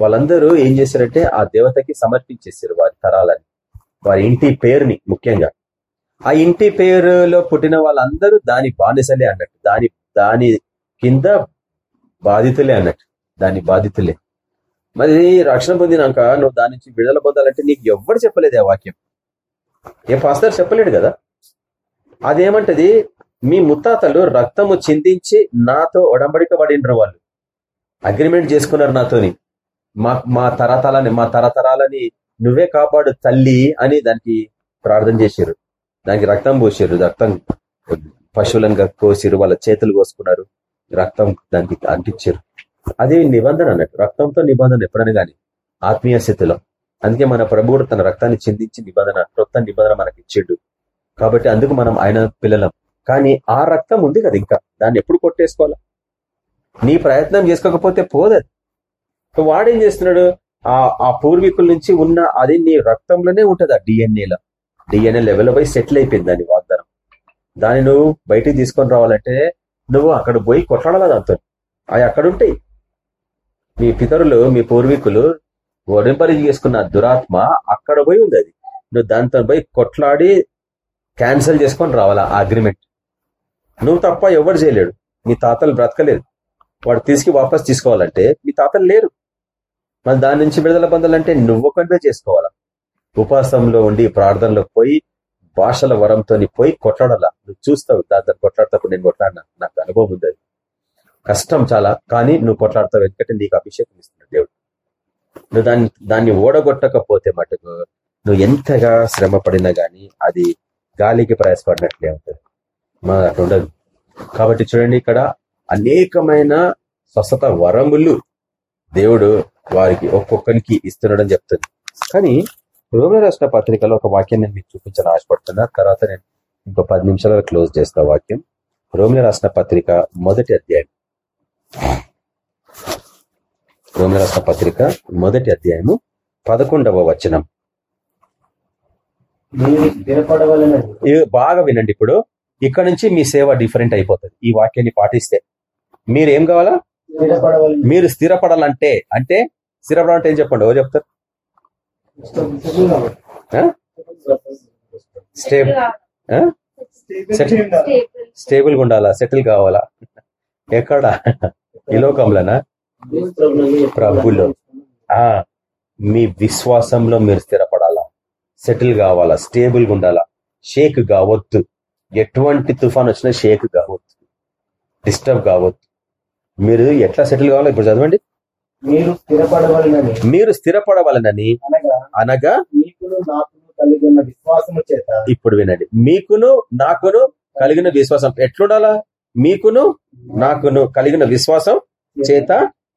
వాళ్ళందరూ ఏం చేశారంటే ఆ దేవతకి సమర్పించేసారు వారి తరాలని వారి ఇంటి పేరుని ముఖ్యంగా. ఆ ఇంటి పేరులో పుట్టిన వాళ్ళందరూ దాని బానిసలే అన్నట్టు దాని దాని కింద బాధితులే అన్నట్టు దాని బాధితులే. మరి రక్షణ పొందినాక నువ్వు దాని నుంచి విడుదల పొందాలంటే నీకు ఎవ్వరు చెప్పలేదు ఆ వాక్యం. ఏ పాస్టర్ చెప్పలేడు కదా? అదేమంటది? మీ ముత్తాతలు రక్తము చిందించి నాతో ఒడంబడిక పడినరు వాళ్ళు. అగ్రిమెంట్ చేసుకున్నారు నాతోని. మా మా తరతరాలని మా తరతరాలని నువ్వే కాపాడు తల్లి అని దానికి ప్రార్థన చేశారు. దానికి రక్తం పోసారు రక్తం పశువులను కోసిరు వాళ్ళ చేతులు కోసుకున్నారు. రక్తం దానికి అంటించారు. అది నిబంధన అన్నట్టు. రక్తంతో నిబంధన ఎప్పుడైనా కానీ ఆత్మీయ స్థితిలో. అందుకే మన ప్రభువుడు తన రక్తాన్ని చిందించి నిబంధన క్రొత్త నిబంధన మనకి ఇచ్చిండు. కాబట్టి అందుకు మనం ఆయన పిల్లలం. కానీ ఆ రక్తం ఉంది కదా ఇంకా. దాన్ని ఎప్పుడు కొట్టేసుకోవాలా? నీ ప్రయత్నం చేసుకోకపోతే పోదది వాడేం చేస్తున్నాడు? ఆ ఆ పూర్వీకుల నుంచి ఉన్న అది నీ రక్తంలోనే ఉంటది ఆ డిఎన్ఏలో డిఎన్ఏ లెవెల్ పోయి సెటిల్ అయిపోయింది దాని వాగ్దానం. దాన్ని నువ్వు బయటికి తీసుకొని రావాలంటే నువ్వు అక్కడ పోయి కొట్లాడాలి దాంతో? అవి అక్కడ ఉంటాయి మీ పితరులు మీ పూర్వీకులు ఒడింపరి చేసుకున్న దురాత్మ అక్కడ పోయి ఉంది అది. నువ్వు దాంతో పోయి కొట్లాడి క్యాన్సిల్ చేసుకొని రావాలా ఆ అగ్రిమెంట్? నువ్వు తప్ప ఎవరు చేయలేడు. మీ తాతలు బ్రతకలేదు. వాడు తీసుకు వాపస్ తీసుకోవాలంటే మీ తాతలు లేరు. మరి దాని నుంచి విడుదల పొందాలంటే నువ్వు ఒకటివే చేసుకోవాలా? ఉపవాసంలో ఉండి ప్రార్థనలో పోయి భాషల వరంతో పోయి కొట్లాడాలా? నువ్వు చూస్తావు దాంతో కొట్లాడతాప్పుడు నేను కొట్లాడినా? నాకు అనుభవం ఉంది కష్టం చాలా కానీ నువ్వు కొట్లాడతావు ఎందుకంటే నీకు అభిషేకం ఇస్తున్నాడు దేవుడు. నువ్వు దాన్ని దాన్ని ఓడగొట్టకపోతే మటుకు నువ్వు ఎంతగా శ్రమ పడినా గానీ అది గాలికి ప్రయాసపడినట్లే ఉంటుంది. మా అట్లా ఉండదు. కాబట్టి చూడండి ఇక్కడ అనేకమైన స్వస్థత వరములు దేవుడు వారికి ఒక్కొక్కరికి ఇస్తున్నాడని చెప్తుంది. కానీ రోమిల రాష్ట్ర పత్రికలో ఒక వాక్యాన్ని నేను మీకు చూపించాలని ఆశపడుతున్నా. తర్వాత నేను ఇంకో పది నిమిషాలలో క్లోజ్ చేస్తా వాక్యం. రోమిల రాష్ట్ర పత్రిక మొదటి అధ్యాయం. రోమిల రాష్ట్ర పత్రిక మొదటి అధ్యాయము పదకొండవ వచనం. బాగా వినండి ఇప్పుడు. ఇక్కడ నుంచి మీ సేవ డిఫరెంట్ అయిపోతుంది. ఈ వాక్యాన్ని పాటిస్తే. మీరు ఏం కావాలా మీరు స్థిరపడాలంటే అంటే స్థిరపడాలంటే ఏం చెప్పండి? ఓ చెప్తారు? ఆ? స్టేబుల్ సెటిల్ స్టేబుల్ ఉండాలా? సెటిల్ కావాలా? ఎక్కడ? ఈ లోకంలోనా? ప్రభులో. ఆ మీ విశ్వాసంలో మీరు స్థిరపడాలా? సెటిల్ కావాలా? స్టేబుల్గా ఉండాలా? షేక్ కావద్దు. ఎటువంటి తుఫాన్ వచ్చినా షేక్ కావద్దు. డిస్టర్బ్ కావద్దు. మీరు ఎట్లా సెటిల్ కావాలో ఇప్పుడు చదవండి. మీరు స్థిరపడవలనని. మీరు స్థిరపడవలనని అనగా అనగా మీకును నాకును కలిగి ఉన్న విశ్వాసము చేత. ఇప్పుడు వినండి. మీకును నాకును కలిగిన విశ్వాసం ఎట్లుండాలా? మీకును నాకును కలిగిన విశ్వాసం చేత.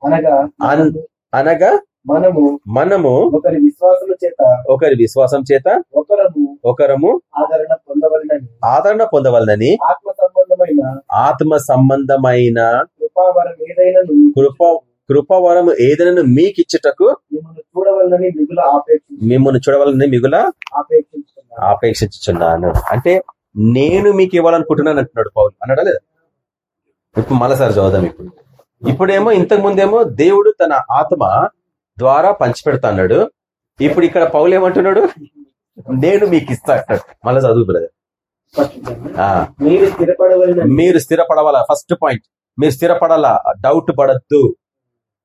అనగా అన్- అనగా మనము మనము ఒకరి విశ్వాసము చేత. ఒకరి విశ్వాసం చేత ఒకరము ఒకరము ఆదరణ పొందవలనని. ఆదరణ పొందవలనని ఆత్మ సంబంధమైన ఆత్మ సంబంధమైన కృపావరం ఏదైనా కృప కృపవరము ఏదైనా మిగుల ఆపేక్షించు మిమ్మల్ని చూడవాలని మిగుల ఆపేక్షించుచున్నాను. అంటే నేను మీకు ఇవ్వాలనుకుంటున్నాను అంటున్నాడు పౌలు. అన్నాడా లేదా? ఇప్పుడు మళ్ళీసారి చదువుదాం ఇప్పుడు. ఇప్పుడేమో ఇంతకు ముందేమో దేవుడు తన ఆత్మ ద్వారా పంచిపెడతా అన్నాడు. ఇప్పుడు ఇక్కడ పౌలు ఏమంటున్నాడు? నేను మీకు ఇస్తా అంటాడు మళ్ళీ చదువు బ్రదర్. ఆ, మీరు స్థిరపడవలనని. మీరు స్థిరపడవాలా? First point. మీరు స్థిరపడాలా? డౌట్ పడద్దు.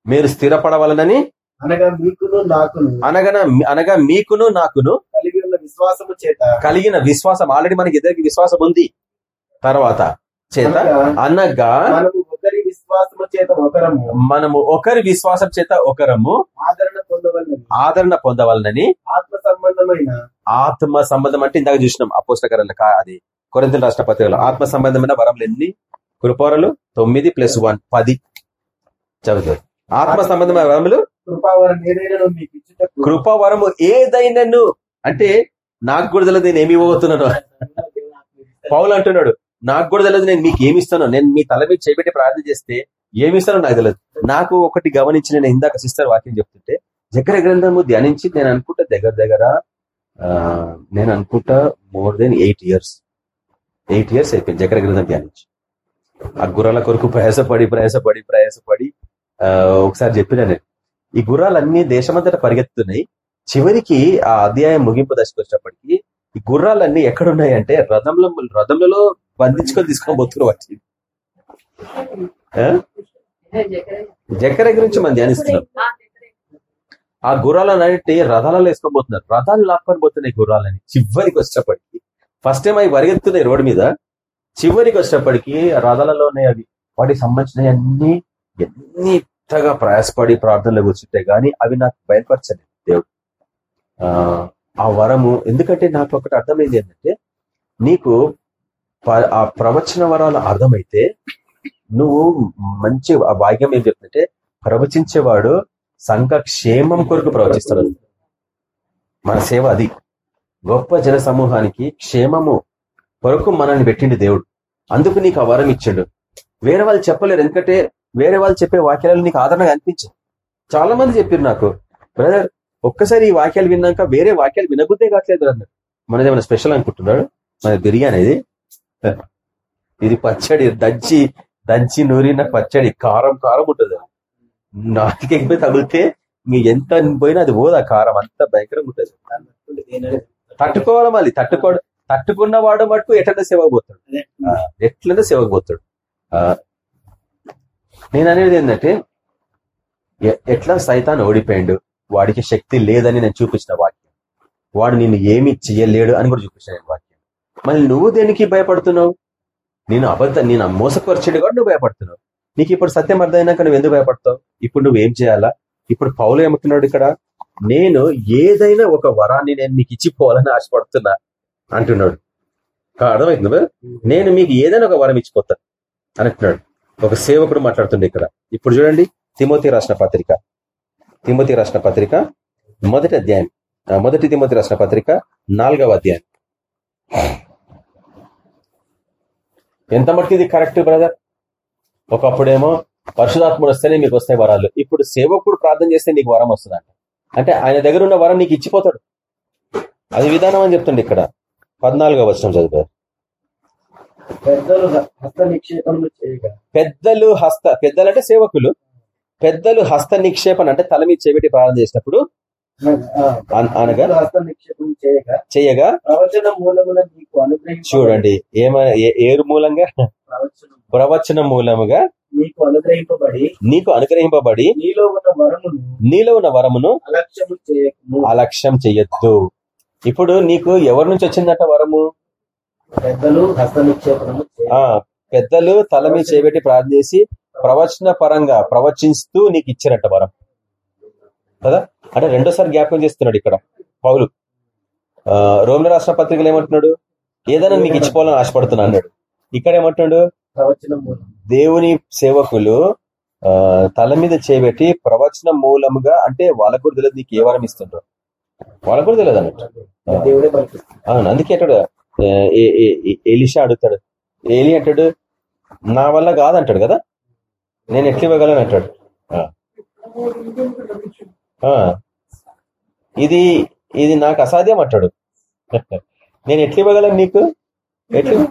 మీరు స్థిరపడవాలనని అనగా మీకును నాకును. అనగా అనగా మీకును నాకును కలిగి ఉన్న విశ్వాసము చేత. కలిగిన విశ్వాసం. ఆల్రెడీ మనకి ఇద్దరికి విశ్వాసం ఉంది. తర్వాత చేత అనగా మనము ఒకరి విశ్వాసము చేత ఒకరము. మనము ఒకరి విశ్వాసం చేత ఒకరము ఆదరణ పొందవలనని. ఆదరణ పొందవాలని ఆత్మ సంబంధమైన. ఆత్మ సంబంధం అంటే ఇందాక చూసినాం అపోస్తకరంలో కా అది కొరింతలు రాష్ట్ర పత్రికలో ఆత్మ సంబంధమైన వరములు ఎన్ని? కృపరలు తొమ్మిది ప్లస్ వన్ పది. చదువుతారు ఆత్మ సంబంధమైన వరములు కృపవరము ఏదైనాను? అంటే నాకు కూడా తెలియదు నేను ఏమి ఇవ్వబోతున్నాను. పౌలు అంటున్నాడు నాకు కూడా తెలియదు నేను మీకు ఏమి ఇస్తానో. నేను మీ తల మీద చేపెట్టి ప్రార్థన చేస్తే ఏమి ఇస్తానో నాకు తెలియదు. నాకు ఒకటి గమనించి నేను ఇందాక సిస్టర్ వాక్యం చెప్తుంటే దగ్గర గ్రంథము ధ్యానించి నేను అనుకుంటా దగ్గర దగ్గర నేను అనుకుంటా more than eight years eight years అయిపోయింది జకర గ్రంథం ధ్యానించి. ఆ గుర్రాల కొరకు ప్రయాసపడి ప్రయాసపడి ప్రయాసపడి ఒకసారి చెప్పిన నేను ఈ గుర్రాలన్నీ దేశమంతటా పరిగెత్తుతున్నాయి. చివరికి ఆ అధ్యాయం ముగింపు దశకు వచ్చినప్పటికీ ఈ గుర్రాలన్నీ ఎక్కడున్నాయి అంటే రథంలో రథంలో బంధించుకొని తీసుకొని పోతున్నారు వాటి జకర గురించి మనం ధ్యానిస్తున్నాం. ఆ గుర్రాలన్నిటి రథాలలో వేసుకొని పోతున్నారు. రథాలు లాక్కొని పోతున్నాయి గుర్రాలని. చివరికి వచ్చేటప్పటికి ఫస్ట్ టైం అవి పరిగెత్తున్నాయి రోడ్డు మీద. చివరికి వచ్చేటప్పటికి రథాలలోనే అవి వాటికి సంబంధించిన అన్ని ఎంతగా ప్రయాసపడి ప్రార్థనలు కూర్చుంటాయి కానీ అవి నాకు బయలుపరచలేదు దేవుడు. ఆ, ఆ వరము ఎందుకంటే నాకు ఒకటి అర్థమైంది ఏంటంటే నీకు ఆ ప్రవచన వరాలు అర్థమైతే నువ్వు మంచి ఆ భాగ్యం ఏం చెప్తుంటే ప్రవచించేవాడు సంఘ క్షేమం కొరకు ప్రవచిస్తాడు. మన సేవ అది. గొప్ప జన సమూహానికి క్షేమము కొరకు మనల్ని పెట్టిండు దేవుడు. అందుకు నీకు ఆ వరం ఇచ్చాడు. వేరే వాళ్ళు చెప్పలేరు ఎందుకంటే వేరే వాళ్ళు చెప్పే వాక్యాలు నీకు ఆదరణగా అనిపించదు చాలా మంది చెప్పారు నాకు బ్రదర్ ఒక్కసారి ఈ వాక్యాలు విన్నాక వేరే వాక్యాలు వినబుద్దే కావట్లేదు బ్రదర్. మనది ఏమైనా స్పెషల్ అనుకుంటున్నాడు? మన బిర్యానీ ఇది. ఇది పచ్చడి దంచి దంచి నూరిన పచ్చడి కారం కారం ఉంటుంది. నాటికి తగిలితే మీ ఎంత పోయినా అది పోదు ఆ కారం అంత భయంకరంగా ఉంటుంది. తట్టుకోవాలి మళ్ళీ తట్టుకోవడం తట్టుకున్న వాడు మటుకు ఎట్లనే సేవకు పోతాడు. ఎట్లనే సేవకు పోతాడు. ఆ, నేను అనేది ఏంటంటే ఎట్లా సైతాన్ ఓడిపోయాడు? వాడికి శక్తి లేదని నేను చూపించిన వాక్యం. వాడు నిన్ను ఏమి చెయ్యలేడు అని కూడా చూపించిన వాక్యం. మళ్ళీ నువ్వు దేనికి భయపడుతున్నావు? నేను అబద్ధ నేను మోసపరిచాడు కూడా నువ్వు భయపడుతున్నావు. నీకు ఇప్పుడు సత్యం అర్థమైనాక నువ్వు ఎందుకు భయపడతావు? ఇప్పుడు నువ్వు ఏం చేయాలా? ఇప్పుడు పౌలు ఏమంటున్నాడు ఇక్కడ? నేను ఏదైనా ఒక వరాన్ని నేను మీకు ఇచ్చిపోవాలని ఆశపడుతున్నా అంటున్నాడు. అర్థమవుతుంది? నేను మీకు ఏదైనా ఒక వరం ఇచ్చిపోతా అని అంటున్నాడు. ఒక సేవకుడు మాట్లాడుతుండే ఇక్కడ. ఇప్పుడు చూడండి తిమోతి రాసిన పత్రిక. తిమోతి రాసిన పత్రిక మొదటి అధ్యాయం. మొదటి తిమోతి రాసిన పత్రిక నాలుగవ అధ్యాయం. ఎంత మటుకు ఇది కరెక్ట్ బ్రదర్ ఒకప్పుడేమో పరిశుధాత్ముడు వస్తేనే మీకు వస్తాయి వరాలు. ఇప్పుడు సేవకుడు ప్రార్థన చేస్తే నీకు వరం వస్తుందంట. అంటే ఆయన దగ్గర ఉన్న వరం నీకు ఇచ్చిపోతాడు. అది విధానం అని చెప్తుండే ఇక్కడ. పద్నాలుగో వచనం చదువు. పెద్దలు హస్త నిక్షేపములు చేయగా. పెద్దలు హస్త పెద్దలు అంటే సేవకులు. పెద్దలు హస్త నిక్షేపణ అంటే తల మీద చేపెట్టి ప్రార్థన చేసినప్పుడు అనగా? పెద్దలు హస్త నిక్షేపం చేయగా. చేయగా? ప్రవచన మూలమున నీకు అనుగ్రహించ చూడండి ఏమైనా ఏరు మూలంగా? ప్రవచనం. మూలముగా? నీకు అనుగ్రహింపబడి నీకు అనుగ్రహింపబడి నీలో ఉన్న వరమును నీలో ఉన్న వరమును అలక్ష్యము చేయకము. అలక్ష్యం చెయ్యొద్దు ఇప్పుడు నీకు ఎవరి నుంచి వచ్చిందట వరము? పెద్దలు పెద్దలు తల మీద చేపెట్టి ప్రార్థన చేసి ప్రవచన పరంగా ప్రవచిస్తూ నీకు ఇచ్చారట వరం. కదా? అంటే రెండోసారి జ్ఞాపకం చేస్తున్నాడు ఇక్కడ పౌలు. ఆ, రోమిల రాష్ట్ర పత్రికలు ఏమంటున్నాడు? ఏదైనా మీకు ఇచ్చిపోవాలని ఆశపడుతున్నా అన్నాడు. ఇక్కడ ఏమంటున్నాడు? దేవుని సేవకులు ఆ, తల మీద చేయబెట్టి ప్రవచన మూలముగా అంటే వాళ్ళకు కూడా తెలియదు నీకు ఏ వరం ఇస్తుండ్రో. వాళ్ళకు కూడా తెలియదు అన్నట్టు. అందుకే అంటాడు. ఎలిషా అడుగుతాడు. ఏలి అంటాడు నా వల్ల కాదంటాడు కదా? నేను ఎట్లా ఇవ్వగలను అంటాడు. ఆ. ఇది ఇది నాకు అసాధ్యం అంటాడు. నేను ఎట్లా ఇవ్వగలను నీకు? ఎట్లు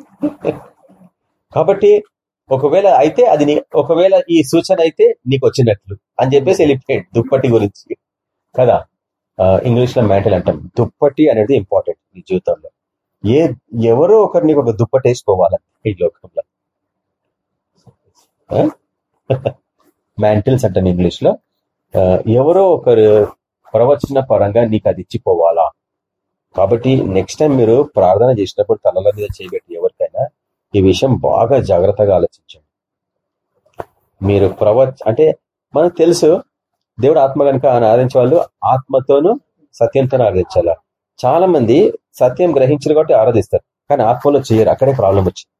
కాబట్టి ఒకవేళ అయితే అది నీ ఒకవేళ ఈ సూచన అయితే నీకు వచ్చినట్లు అని చెప్పేసి వెళ్ళిపోయాడు దుప్పటి గురించి. కదా? ఇంగ్లీష్లో మ్యాటల్ అంటాం. దుప్పటి అనేది ఇంపార్టెంట్ నీ జీవితంలో. ఏ ఎవరో ఒకరిని ఒక దుప్పటి వేసుకోవాలి ఈ లోకంలో. మ్యాంటిల్స్ అంటాను ఇంగ్లీష్లో ఎవరో ఒకరు ప్రవచన పరంగా నీకు అది ఇచ్చిపోవాలా? కాబట్టి నెక్స్ట్ టైం మీరు ప్రార్థన చేసినప్పుడు తలల మీద చేయబెట్టి ఎవరికైనా ఈ విషయం బాగా జాగ్రత్తగా ఆలోచించండి. మీరు ప్రవచ అంటే మనకు తెలుసు దేవుడు ఆత్మ కనుక ఆయన ఆరాధించే వాళ్ళు ఆత్మతోనూ సత్యంతో ఆరాధించాల? చాలా మంది సత్యం గ్రహించరు కాబట్టి ఆరాధిస్తారు. కానీ ఆత్మలో చేయరు. అక్కడే ప్రాబ్లం వచ్చింది.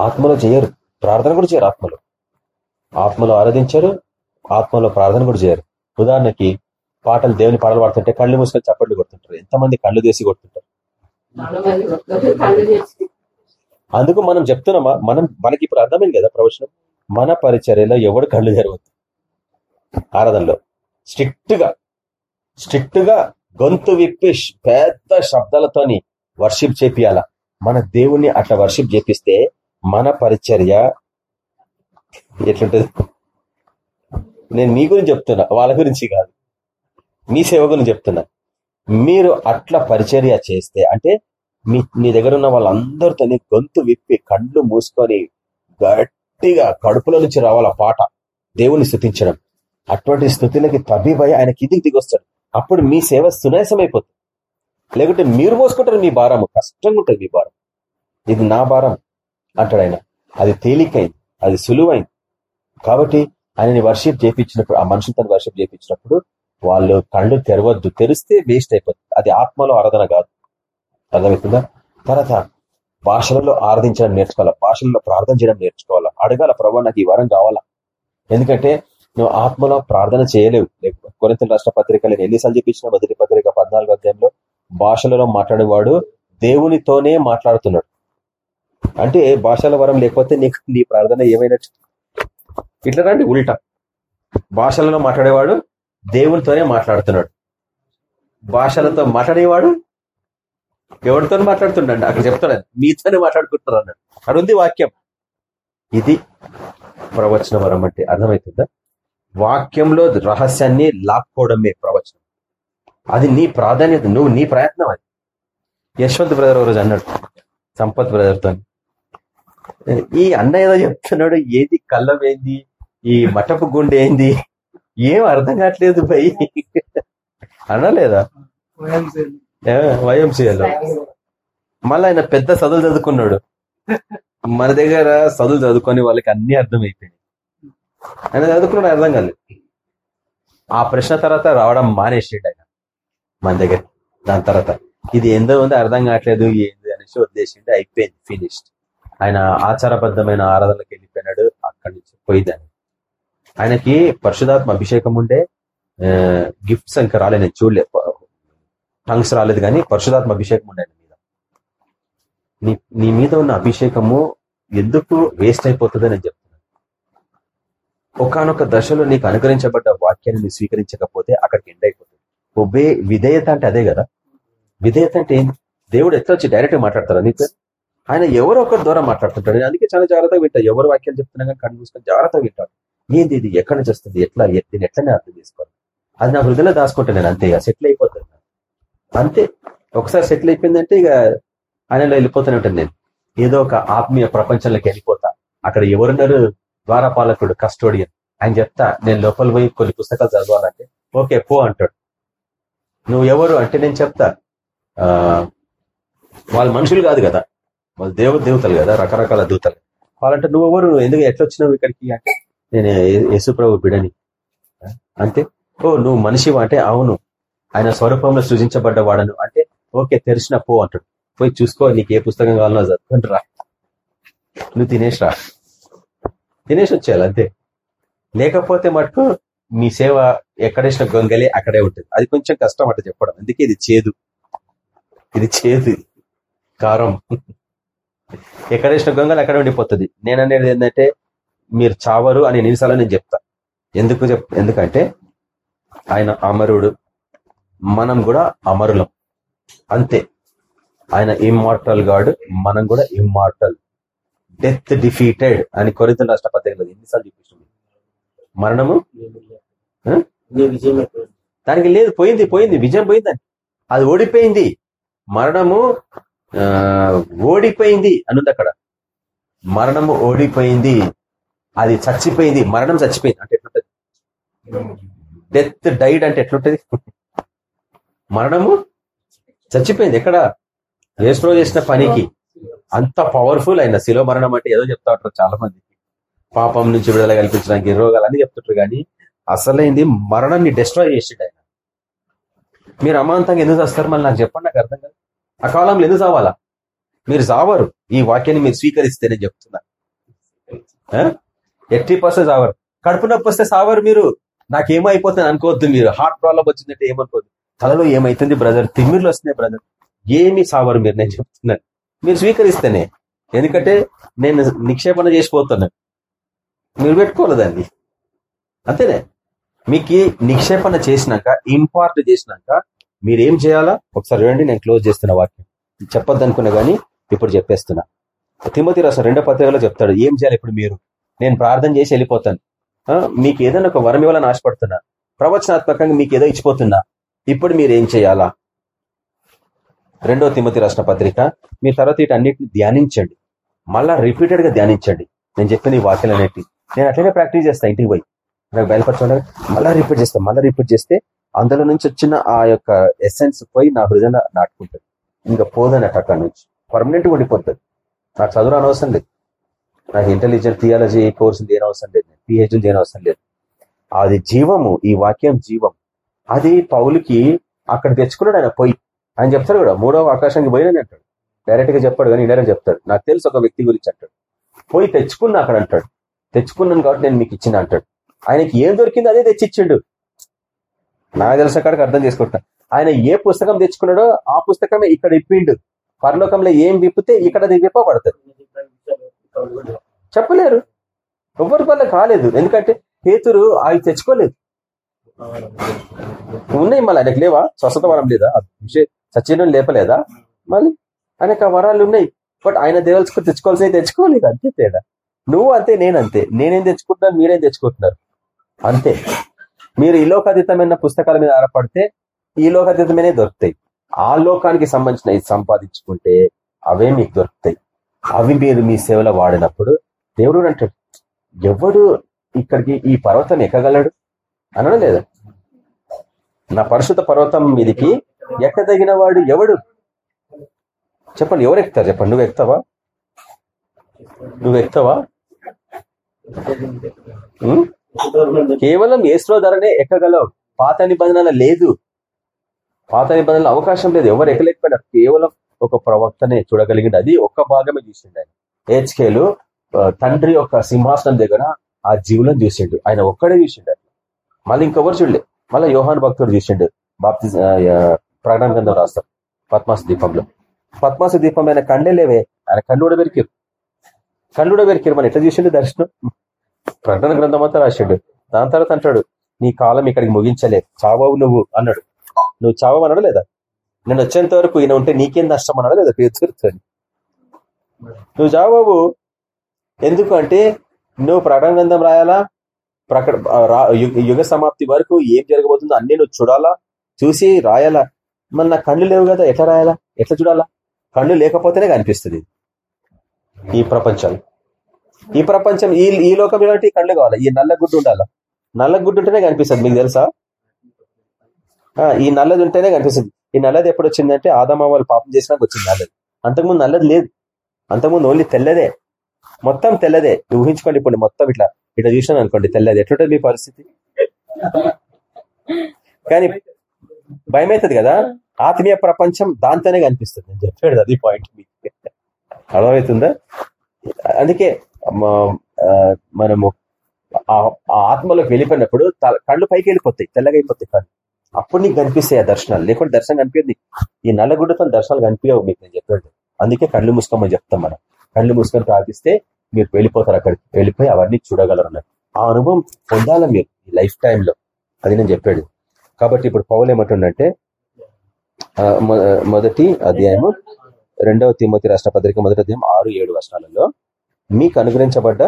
ఆత్మలో చేయరు. ప్రార్థన కూడా చేయరు ఆత్మలో. ఆత్మలో ఆరాధించారు ఆత్మలో ప్రార్థన కూడా చేయరు. ఉదాహరణకి పాటలు దేవుని పాటలు పాడుతుంటే కళ్ళు మూసుకొని చప్పట్లు కొడుతుంటారు. ఎంతమంది కళ్ళు తీసి కొడుతుంటారు? అందుకు మనం చెప్తున్నామా? మనం మనకి ఇప్పుడు అర్థమైంది కదా ప్రవచనం? మన పరిచర్యలో ఎవడు కళ్ళు తెరవద్దు? ఆరాధనలో. స్ట్రిక్ట్గా స్ట్రిక్ట్గా గొంతు విప్పి పెద్ద శబ్దాలతోని వర్షిప్ చేపియాల. మన దేవుణ్ణి అట్లా వర్షిప్ చేపిస్తే మన పరిచర్య ఎట్లుంటది? నేను మీ గురించి చెప్తున్నా వాళ్ళ గురించి కాదు. మీ సేవ గురించి చెప్తున్నా. మీరు అట్లా పరిచర్య చేస్తే అంటే మీ నీ దగ్గర ఉన్న వాళ్ళందరితోని గొంతు విప్పి కళ్ళు మూసుకొని గట్టిగా కడుపులో నుంచి రావాల పాట దేవుని స్థుతించడం అటువంటి స్థుతులకి తబ్బిబై ఆయన కిందికి దిగొస్తాడు. అప్పుడు మీ సేవ సునాయాసం లేకుంటే మీరు మోసుకుంటారు మీ భారం కష్టంగా ఉంటుంది మీ భారం. ఇది నా భారం అంటాడు ఆయన. అది తేలికైంది అది సులువైంది. కాబట్టి ఆయనని వర్షిప్ చేపించినప్పుడు ఆ మనుషులతో వర్షిప్ చేపించినప్పుడు వాళ్ళు కళ్ళు తెరవద్దు తెరిస్తే వేస్ట్ అయిపోతుంది. అది ఆత్మలో ఆరాధన కాదు. అర్థమవుతుందా? తర్వాత భాషలలో ఆరాధించడం నేర్చుకోవాలా? భాషలలో ప్రార్థన చేయడం నేర్చుకోవాలా? అడగాల ప్రభావ నాకు ఈ వరం కావాలా? ఎందుకంటే నువ్వు ఆత్మలో ప్రార్థన చేయలేవు. కొరింత రాష్ట్ర పత్రికలు నేను ఎన్నిసార్లు చెప్పించిన మొదటి పత్రిక పద్నాలుగు అధ్యాయంలో భాషలలో మాట్లాడేవాడు దేవునితోనే మాట్లాడుతున్నాడు. అంటే భాషల వరం లేకపోతే నీకు నీ ప్రార్థన ఏమైనట్టు? ఇట్లా రండి ఉల్టా. భాషలలో మాట్లాడేవాడు దేవునితోనే మాట్లాడుతున్నాడు. భాషలతో మాట్లాడేవాడు ఎవరితో మాట్లాడుతుండండి? అక్కడ చెప్తాడు మీతోనే మాట్లాడుకుంటున్నారు అన్నాడు. అక్కడ ఉంది వాక్యం. ఇది ప్రవచన వరం అంటే అర్థమవుతుందా? వాక్యంలో రహస్యాన్ని లాక్కోవడమే ప్రవచనం. అది నీ ప్రాధాన్యత నువ్వు నీ ప్రయత్నం అది. యశ్వంత్ బ్రదర్ రోజు అన్నాడు సంపత్ బ్రదర్తో ఈ అన్న ఏదో చెప్తున్నాడు ఏది కళ్ళం ఏంది? ఈ మటపు గుండె ఏంది? ఏం అర్థం కావట్లేదు భయ్ అనలేదా వైఎంసీఎల్లో మళ్ళీ ఆయన పెద్ద చదువులు చదువుకున్నాడు. మన దగ్గర చదువులు చదువుకొని వాళ్ళకి అన్ని అర్థమైపోయినాయి. ఆయన చదువుకున్నాడు అర్థం కాలేదు. ఆ ప్రశ్న తర్వాత రావడం మానేసిండు ఆయన మన దగ్గర. దాని తర్వాత ఇది ఎందో ఉంది అర్థం కావట్లేదు ఏంది అనేసి వదిలేసిండు అయిపోయింది ఫినిష్డ్ ఆయన ఆచారబద్ధమైన ఆరాధనకి వెళ్ళిపోయినాడు అక్కడి నుంచి పోయిందని ఆయనకి పరిశుధాత్మ అభిషేకం ఉండే గిఫ్ట్స్ ఇంకా రాలే నేను చూడలే టంగ్స్ రాలేదు కానీ పరిశుధాత్మ అభిషేకం ఉండే ఆయన మీద. నీ నీ మీద ఉన్న అభిషేకము ఎందుకు వేస్ట్ అయిపోతుందని నేను ఒకనొక దశలో నీకు అనుకరించబడ్డ వాక్యాన్ని స్వీకరించకపోతే అక్కడికి ఎండ్ అయిపోతుంది. ఒబే విధేయత అంటే అదే కదా? విధేయత అంటే దేవుడు ఎట్లా వచ్చి డైరెక్ట్ మాట్లాడతారా నీకు ఆయన ఎవరో ఒకరి ద్వారా మాట్లాడుతుంటాడు. నేను అందుకే చాలా జాగ్రత్తగా వింటాడు ఎవరు వాక్యాలు చెప్తున్నా కానీ కన్ను మూసుకొని జాగ్రత్తగా వింటాడు. ఏంది ఇది? ఎక్కడి నుంచి వస్తుంది? ఎట్లా? దీన్ని ఎట్లనే అర్థం చేసుకోవాలి? అది నా హృదయలో దాచుకుంటాను నేను అంతే ఇక. సెటిల్ అయిపోతాను అంతే. ఒకసారి సెటిల్ అయిపోయిందంటే ఇక ఆయనలో వెళ్ళిపోతూనే ఉంటాను నేను. ఏదో ఒక ఆత్మీయ ప్రపంచంలోకి వెళ్ళిపోతా. అక్కడ ఎవరున్నారు? ద్వారపాలకుడు కస్టోడియన్. ఆయన చెప్తా నేను లోపల పోయి కొన్ని పుస్తకాలు చదవాలంటే. ఓకే పో అంటాడు. నువ్వు ఎవరు? అంటే నేను చెప్తా ఆ వాళ్ళ మనుషులు కాదు కదా. వాళ్ళు దేవ దేవతలు కదా రకరకాల దూతలు. వాళ్ళంటే నువ్వు ఎవరు? ఎందుకు ఎట్లా వచ్చినావు ఇక్కడికి? అంటే నేను యేసుప్రభు బిడని. అంటే ఓ నువ్వు మనిషి అంటే అవును. ఆయన స్వరూపంలో సృజించబడ్డవాడను. అంటే ఓకే తెరిచిన పో అంటాడు. పోయి చూసుకో నీకు ఏ పుస్తకం కావాలో చదువుకుంటు రా. నువ్వు తినేసి రా. తినేసి వచ్చేయాలి అంతే. లేకపోతే మటుకు మీ సేవ ఎక్కడేసిన గొంగలి అక్కడే ఉంటుంది. అది కొంచెం కష్టం అట చెప్పడం. అందుకే ఇది చేదు. ఇది చేదు. కారం. ఎక్కడేసిన గొంగలి అక్కడే ఉండిపోతుంది. నేను అనేది ఏంటంటే మీరు చావరు అని నిమిషాలు నేను చెప్తా. ఎందుకు చెప్ ఎందుకంటే ఆయన అమరుడు. మనం కూడా అమరులం. అంతే. ఆయన ఇమ్మార్టల్ గాడు మనం కూడా ఇమ్మార్టల్. డెత్ డిఫీటెడ్ అని కొరితల రాష్ట్ర పత్రికలో ఎన్నిసార్లు చూపిస్తుంది మరణము. దానికి లేదు పోయింది పోయింది విజయం పోయిందని అది ఓడిపోయింది. మరణము ఓడిపోయింది అనుంది అక్కడ. మరణము ఓడిపోయింది. అది చచ్చిపోయింది. మరణం చచ్చిపోయింది. అంటే ఎట్లుంటది? డెత్ డైడ్ అంటే ఎట్లుంటది? మరణము చచ్చిపోయింది. ఎక్కడ? ఏస్ట్రో చేసిన పనికి. అంత పవర్ఫుల్ అయిన శిలో మరణం అంటే ఏదో చెప్తా ఉంటారు చాలా మంది పాపం నుంచి విడుదల కల్పించడానికి రోగాలు అని చెప్తుంటారు కానీ అసలైంది మరణాన్ని డిస్ట్రాయ్ చేసిండు ఆయన. మీరు అమాంతంగా ఎందుకు చేస్తారు? మళ్ళీ నాకు చెప్పండి నాకు అర్థం కాదు. ఆ కాలంలో ఎందుకు చావాలా? మీరు చావరు. ఈ వాక్యాన్ని మీరు స్వీకరిస్తే నేను చెప్తున్నా. ఎట్టి పర్సెంట్ చావరు. కడుపు నొప్పి వస్తే సావరు మీరు. నాకేమైపోతుంది అనుకోవద్దు మీరు. హార్ట్ ప్రాబ్లం వచ్చిందంటే ఏమనుకోవద్దు. తలలో ఏమైతుంది బ్రదర్ తిమ్మిర్లు వస్తున్నాయి బ్రదర్ ఏమి సావరు మీరు నేను చెప్తున్నాను మీరు స్వీకరిస్తేనే. ఎందుకంటే నేను నిక్షేపణ చేసిపోతున్నాను మీరు పెట్టుకోవాలి దాన్ని. అంతేనే? మీకు నిక్షేపణ చేసినాక ఇంపార్ట్ చేసినాక మీరు ఏం చేయాలా? ఒకసారి చూడండి నేను క్లోజ్ చేస్తున్న వాక్యం. చెప్పొద్దు అనుకున్నా ఇప్పుడు చెప్పేస్తున్నా. తిమ్మతి రాసిన రెండో పత్రికలో చెప్తాడు ఏం చేయాలి ఇప్పుడు మీరు? నేను ప్రార్థన చేసి వెళ్ళిపోతాను. మీకు ఏదైనా ఒక వరం ఇవ్వాలని ఆశపడుతున్నా. ప్రవచనాత్మకంగా మీకు ఏదో ఇచ్చిపోతున్నా. ఇప్పుడు మీరు ఏం చేయాలా? రెండో తిమ్మతి రాసిన పత్రిక మీ తర్వాత వీటన్నిటిని ధ్యానించండి. మళ్ళా రిపీటెడ్గా ధ్యానించండి. నేను చెప్పిన ఈ వాక్యాలు అనేటి నేను అట్లనే ప్రాక్టీస్ చేస్తాను ఇంటికి పోయి. నాకు బయలుపరచడం మళ్ళా రిపీట్ చేస్తాను మళ్ళీ రిపీట్ చేస్తే అందులో నుంచి వచ్చిన ఆ యొక్క ఎసెన్స్ పోయి నా హృదయంలో నాటుకుంటుంది. ఇంకా పోదన్నట్టు అక్కడ నుంచి. పర్మనెంట్ ఉండిపోతుంది. నాకు చదువు అనవసరం లేదు. నాకు ఇంటెలిజెంట్ థియాలజీ కోర్సులు దేని అవసరం లేదు. పిహెచ్డీ దేని అవసరం లేదు. అది జీవము ఈ వాక్యం జీవం. అది పౌలుకి అక్కడ తెచ్చుకున్నాడు ఆయన పోయి. ఆయన చెప్తాడు కూడా మూడవ ఆకాశానికి పోయినని అంటాడు. డైరెక్ట్గా చెప్పాడు కానీ ఇండైరెక్ట్ చెప్తాడు. నాకు తెలుసు ఒక వ్యక్తి గురించి అంటాడు. పోయి తెచ్చుకున్నా అక్కడ అంటాడు. తెచ్చుకున్నాను కాబట్టి నేను మీకు ఇచ్చిన అంటాడు. ఆయనకి ఏం దొరికిందో అదే తెచ్చిచ్చిండు. నాకు తెలిసిన కాడికి అర్థం చేసుకుంటా. ఆయన ఏ పుస్తకం తెచ్చుకున్నాడో ఆ పుస్తకమే ఇక్కడ ఇప్పిండు. పరలోకంలో ఏం విప్పితే ఇక్కడ అది విప్పబడుతుంది. చెప్పలేరు. ఎవరి వల్ల కాలేదు. ఎందుకంటే పేతురు అవి తెచ్చుకోలేదు. ఉన్నాయి మళ్ళీ. ఆయనకు లేవా? స్వస్థత వరం లేదా? సచినం లేపలేదా? మళ్ళీ ఆయనకు ఆ వరాలు ఉన్నాయి. బట్ ఆయన దేవల్సుకుని తెచ్చుకోవాల్సి తెచ్చుకోలేదు అంతే తేడా. నువ్వు అంతే నేను అంతే నేనేం తెచ్చుకుంటున్నాను మీరేం తెచ్చుకుంటున్నారు? అంతే. మీరు ఈ లోకాతీతమైన పుస్తకాల మీద ఆధారపడితే ఈ లోకాతీతమైనవి దొరుకుతాయి. ఆ లోకానికి సంబంధించిన సంపాదించుకుంటే అవే మీకు దొరుకుతాయి. అవి మీరు మీ సేవలో వాడినప్పుడు దేవుడు అంటాడు. ఎవడు ఇక్కడికి ఈ పర్వతం ఎక్కగలడు? అనడం లేదా. నా పరిశుద్ధ పర్వతం మీదికి ఎక్కదగిన వాడు ఎవడు? చెప్పండి ఎవరు ఎక్కుతారు? చెప్పండి నువ్వు ఎక్కుతావా? నువ్వు ఎక్కుతావా? కేవలం ఏస్రో ధరనే ఎక్కగలవు. పాత నిబంధనల లేదు. పాత నిబంధనల అవకాశం లేదు. ఎవరు ఎక్కలేకపోయినారు? కేవలం ఒక ప్రవక్తనే చూడగలిగింది అది ఒక్క భాగమే చూసిండు ఆయన. హెచ్కేలు తండ్రి యొక్క సింహాసనం దగ్గర ఆ జీవులను చూసిండు. ఆయన ఒక్కడే చూసిండు మళ్ళీ ఇంకెవరు చూడలే. మళ్ళీ యోహాన్ భక్తుడు చూసిండు. బాప్తి ప్రకటన గ్రంథం రాస్తారు. పద్మాస దీపంలో. పద్మాస దీపం ఆయన కండే లేవే ఆయన కళ్ళు కూడా పెరికిరు. కళ్ళు కూడా పెరికిరు. మనం ఎట్లా చూసిండు దర్శనం? ప్రకటన గ్రంథం అంతా రాసిండు. దాని తర్వాత అంటాడు నీ కాలం ఇక్కడికి ముగించలే. చావవు నువ్వు అన్నాడు. నువ్వు చావవు అన్నాడు లేదా నేను వచ్చేంత వరకు ఈయన ఉంటే నీకేం నష్టం అన్నాడు లేదా పేరుతో నువ్వు చావవు? ఎందుకు అంటే నువ్వు ప్రకటన గ్రంథం రాయాలా? ప్రకట యుగ సమాప్తి వరకు ఏం జరగబోతుందో అన్ని నువ్వు చూడాలా? చూసి రాయాలా? మరి నా కళ్ళు లేవు కదా ఎట్లా రాయాలా? ఎట్లా చూడాలా? కళ్ళు లేకపోతేనే కనిపిస్తుంది. ఈ ప్రపంచం. ఈ ప్రపంచం ఈ ఈ లోకం కాబట్టి కళ్ళు కావాలి. ఈ నల్ల గుడ్డు ఉండాలా? నల్ల గుడ్డు ఉంటేనే కనిపిస్తుంది. మీకు తెలుసా? ఆ, ఈ నల్లది ఉంటేనే కనిపిస్తుంది. ఈ నల్లది ఎప్పుడు వచ్చిందంటే ఆదమ్మ వాళ్ళు పాపం చేసినాక వచ్చింది నల్లది. అంతకుముందు నల్లది లేదు. అంతకుముందు ఓన్లీ తెల్లదే. మొత్తం తెల్లదే. ఊహించుకోండి ఇప్పుడు మొత్తం ఇట్లా ఇట్లా చూసినాను అనుకోండి తెల్లది. ఎట్లుంటుంది మీ పరిస్థితి? కానీ భయం అవుతుంది కదా? ఆత్మీయ ప్రపంచం దాంతోనే కనిపిస్తుంది. నేను చెప్పాడు అది పాయింట్ మీకు. అర్థమవుతుందా? అందుకే మనము ఆ ఆ ఆత్మలోకి వెళ్ళిపోయినప్పుడు త- కళ్ళు పైకి వెళ్ళిపోతాయి తెల్లగా అయిపోతాయి కళ్ళు. అప్పుడు నీకు కనిపిస్తాయి ఆ దర్శనాలు. లేకుంటే దర్శనం కనిపించింది ఈ నల్లగుడ్డతో దర్శనాలు కనిపించవు మీకు నేను చెప్పాడు అందుకే కళ్ళు మూసుకోమని చెప్తాం మనం. కళ్ళు మూసుకొని ప్రార్థిస్తే మీరు వెళ్ళిపోతారు అక్కడికి. వెళ్ళిపోయి అవన్నీ చూడగలరు ఆ అనుభవం పొందాలి మీరు ఈ లైఫ్ టైంలో అది నేను చెప్పాడు కాబట్టి ఇప్పుడు పౌలు ఏమంటుండంటే మొదటి అధ్యాయము రెండవ తిమ్మతి రాష్ట్ర పత్రిక మొదటి అధ్యాయం ఆరు ఏడు వర్షాలలో మీకు అనుగ్రహించబడ్డ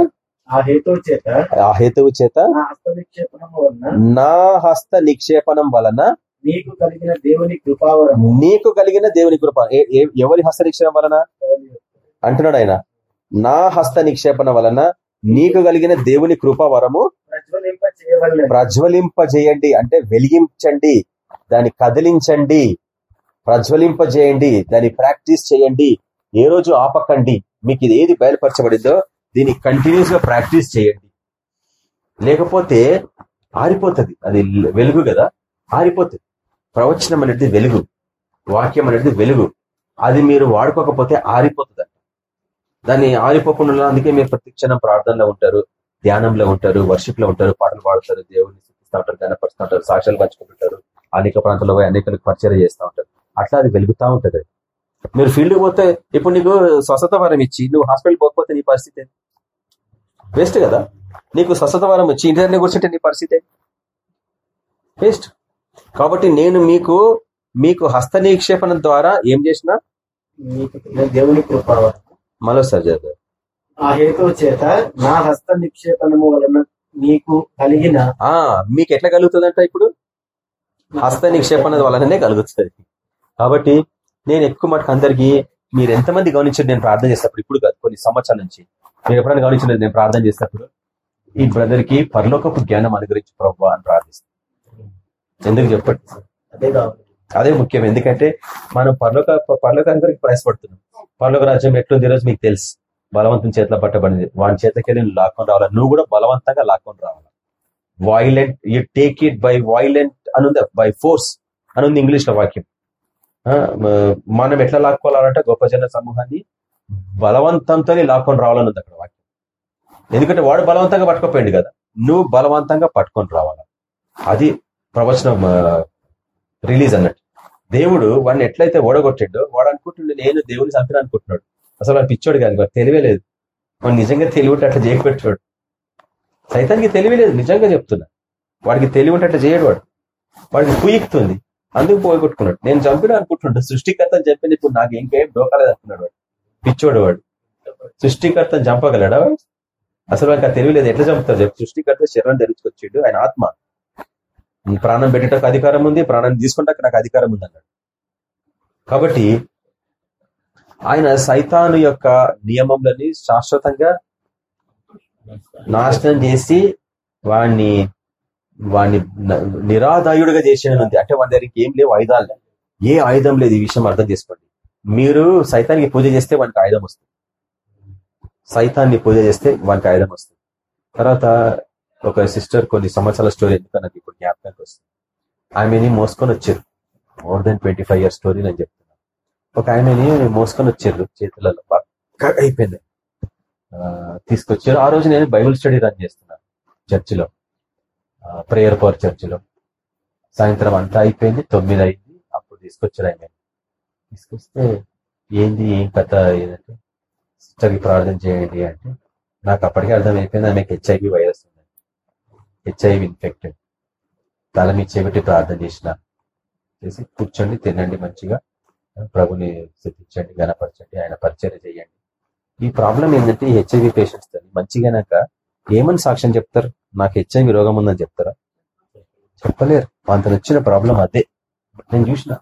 ఆ హేతువు చేత నా హస్త నిక్షేపణం వలన నీకు కలిగిన దేవుని నీకు కలిగిన దేవుని కృప. ఎవరి హస్త నిక్షేపం వలన అంటున్నాడు ఆయన. నా హస్త నిక్షేపణ వలన నీకు కలిగిన దేవుని కృప వరము ప్రజ్వలింపజేయండి. అంటే వెలిగించండి. దాన్ని కదిలించండి. ప్రజ్వలింపజేయండి. దాన్ని ప్రాక్టీస్ చేయండి. ఏ రోజు ఆపకండి. మీకు ఇది ఏది బయలుపరచబడిందో దీన్ని కంటిన్యూస్గా ప్రాక్టీస్ చేయండి. లేకపోతే ఆరిపోతుంది. అది వెలుగు కదా. ఆరిపోతుంది. ప్రవచనం అనేది వెలుగు. వాక్యం అనేది వెలుగు. అది మీరు వాడుకోకపోతే ఆరిపోతుంది. దాన్ని ఆరిపోకుండా అందుకే మీరు ప్రతిక్షణం ప్రార్థనలో ఉంటారు ధ్యానంలో ఉంటారు వర్షిప్లో ఉంటారు పాటలు పాడుతారు దేవుడిని స్థుతిస్తూ ఉంటారు గణపరుస్తూ ఉంటారు సాక్ష్యాలు పంచుకుంటుంటారు అనేక ప్రాంతాల్లో పోయి అనేకలకు పరిచయం చేస్తూ ఉంటారు. అట్లా అది వెలుగుతా ఉంటుంది. మీరు ఫీల్డ్ పోతే ఇప్పుడు నీకు స్వస్థత వరం ఇచ్చి నువ్వు హాస్పిటల్ పోకపోతే నీ పరిస్థితి? వేస్ట్ కదా. నీకు స్వస్థత వరం ఇచ్చి ఇంటర్నే కూర్చుంటే నీ పరిస్థితి? వేస్ట్ కాబట్టి నేను మీకు మీకు హస్త నిక్షేపణ ద్వారా ఏం చేసిన? దేవుని కృప మరోసారి చదువు ఆ హేతువు చేత నా హస్త నిక్షేపణము వలన నీకు కలిగిన ఆ మీకు ఎట్లా కలుగుతుందంట ఇప్పుడు? హస్త నిక్షేపణ వలననే కలుగుతుంది. కాబట్టి నేను ఎక్కువ మటుకు అందరికి మీరు ఎంతమంది గమనించారు నేను ప్రార్థన చేసేటప్పుడు? ఇప్పుడు కాదు కొన్ని సంవత్సరాల నుంచి. మీరు ఎప్పుడైనా గమనించలేదు నేను ప్రార్థన చేసేటప్పుడు ఈ బ్రదర్కి పరలోకపు జ్ఞానం అనుగ్రహించి ప్రభు అని ప్రార్థిస్తాను. ఎందుకు చెప్పండి? అదే ముఖ్యం. ఎందుకంటే మనం పరలోక పరలోకానికి ప్రయాసపడుతున్నాం. పర్లోక రాజ్యం ఎట్లుంది ఈరోజు మీకు తెలుసు. బలవంతం చేతిలో పట్టబడింది. వాని చేతకెళ్ళి నువ్వు లాక్కొని రావాలి? నువ్వు కూడా బలవంతంగా లాక్కొని రావాలి? Violent you take it by violent అనుంది బై ఫోర్స్ అనుంది ఇంగ్లీష్లో వాక్యం మనం ఎట్లా లాక్కోవాలంటే గొప్ప జన సమూహాన్ని బలవంతంతో లాక్కొని రావాలన్నది అక్కడ వాక్యం. ఎందుకంటే వాడు బలవంతంగా పట్టుకోపోయింది కదా. నువ్వు బలవంతంగా పట్టుకొని రావాలా? అది ప్రవచనం రిలీజ్ అన్నట్టు. దేవుడు వాడిని ఎట్లయితే ఓడగొట్టాడో వాడు అనుకుంటుండే నేను దేవుని చంపిన అనుకుంటున్నాడు. అసలు వాడు పిచ్చోడు కాదు వాడు తెలివే లేదు. వాడు నిజంగా తెలివి ఉంటే అట్లా చేయకపెట్టాడు సైతానికి తెలివి లేదు నిజంగా చెప్తున్నా. వాడికి తెలివి ఉంటే అట్లా చేయడు వాడు. వాడికి కుయిక్తుంది. అందుకు పోగొట్టుకున్నాడు నేను చంపిన అనుకుంటున్నాడు సృష్టికర్తను చంపింది ఇప్పుడు నాకు ఇంకేం డోకాలేదు అనుకున్నాడు వాడు. పిచ్చోడు వాడు. సృష్టికర్తను చంపగలడా అసలు వాడికి ఆ తెలివి లేదు. ఎట్లా చంపుతారు చెప్పు? సృష్టికర్త శరీరం ధరించుకొచ్చిండు ఆయన ఆత్మ. ప్రాణం పెట్టడానికి అధికారం ఉంది ప్రాణాన్ని తీసుకుంటాక నాకు అధికారం ఉంది అన్నాడు. కాబట్టి ఆయన సైతాను యొక్క నియమంలని శాశ్వతంగా నాశనం చేసి వాణ్ణి వాణ్ణి నిరాదాయుడిగా నిరాదాయుడుగా చేసేది అంటే వాడి దగ్గరికి ఏం లేవు ఆయుధాలు. ఏ ఆయుధం లేదు ఈ విషయం అర్థం చేసుకోండి. మీరు సైతానికి పూజ చేస్తే వానికి ఆయుధం వస్తుంది. సైతాన్ని పూజ చేస్తే వానికి ఆయుధం వస్తుంది. తర్వాత ఒక సిస్టర్ కొన్ని సంవత్సరాల స్టోరీ ఎందుకు నాకు ఇప్పుడు జ్ఞాపకానికి వస్తుంది? ఆమెని మోసుకొని వచ్చారు. More than twenty five years story నేను చెప్తున్నాను ఒక ఆమెని మోసుకొని వచ్చారు చేతులలో. బాగా అయిపోయింది. ఆ, తీసుకొచ్చారు. ఆ రోజు నేను బైబిల్ స్టడీ రన్ చేస్తున్నాను చర్చిలో. ప్రేయర్ పవర్ చర్చిలో. సాయంత్రం అంతా అయిపోయింది. తొమ్మిది అయింది. అప్పుడు తీసుకొచ్చారు ఆయన తీసుకొస్తే ఏంది ఏం కథ ఏదంటే సిస్టర్కి ప్రార్థన చేయండి అంటే నాకు అప్పటికే అర్థం అయిపోయింది ఆమెకి హెచ్ఐవి వైరస్ ఉంది. హెచ్ఐవి ఇన్ఫెక్టెడ్ తల మీ చెవిటి ప్రార్థన చేసిన. చేసి కూర్చోండి తినండి మంచిగా. ప్రభుని స్థుతించండి గనపరచండి ఆయన పరిచయం చేయండి. ఈ ప్రాబ్లం ఏంటంటే హెచ్ఐవి పేషెంట్స్తో మంచిగానాక ఏమని సాక్ష్యం చెప్తారు? నాకు హెచ్ఐవి రోగం ఉందని చెప్తారా? చెప్పలేరు. అంత వచ్చిన ప్రాబ్లం అదే. నేను చూసిన.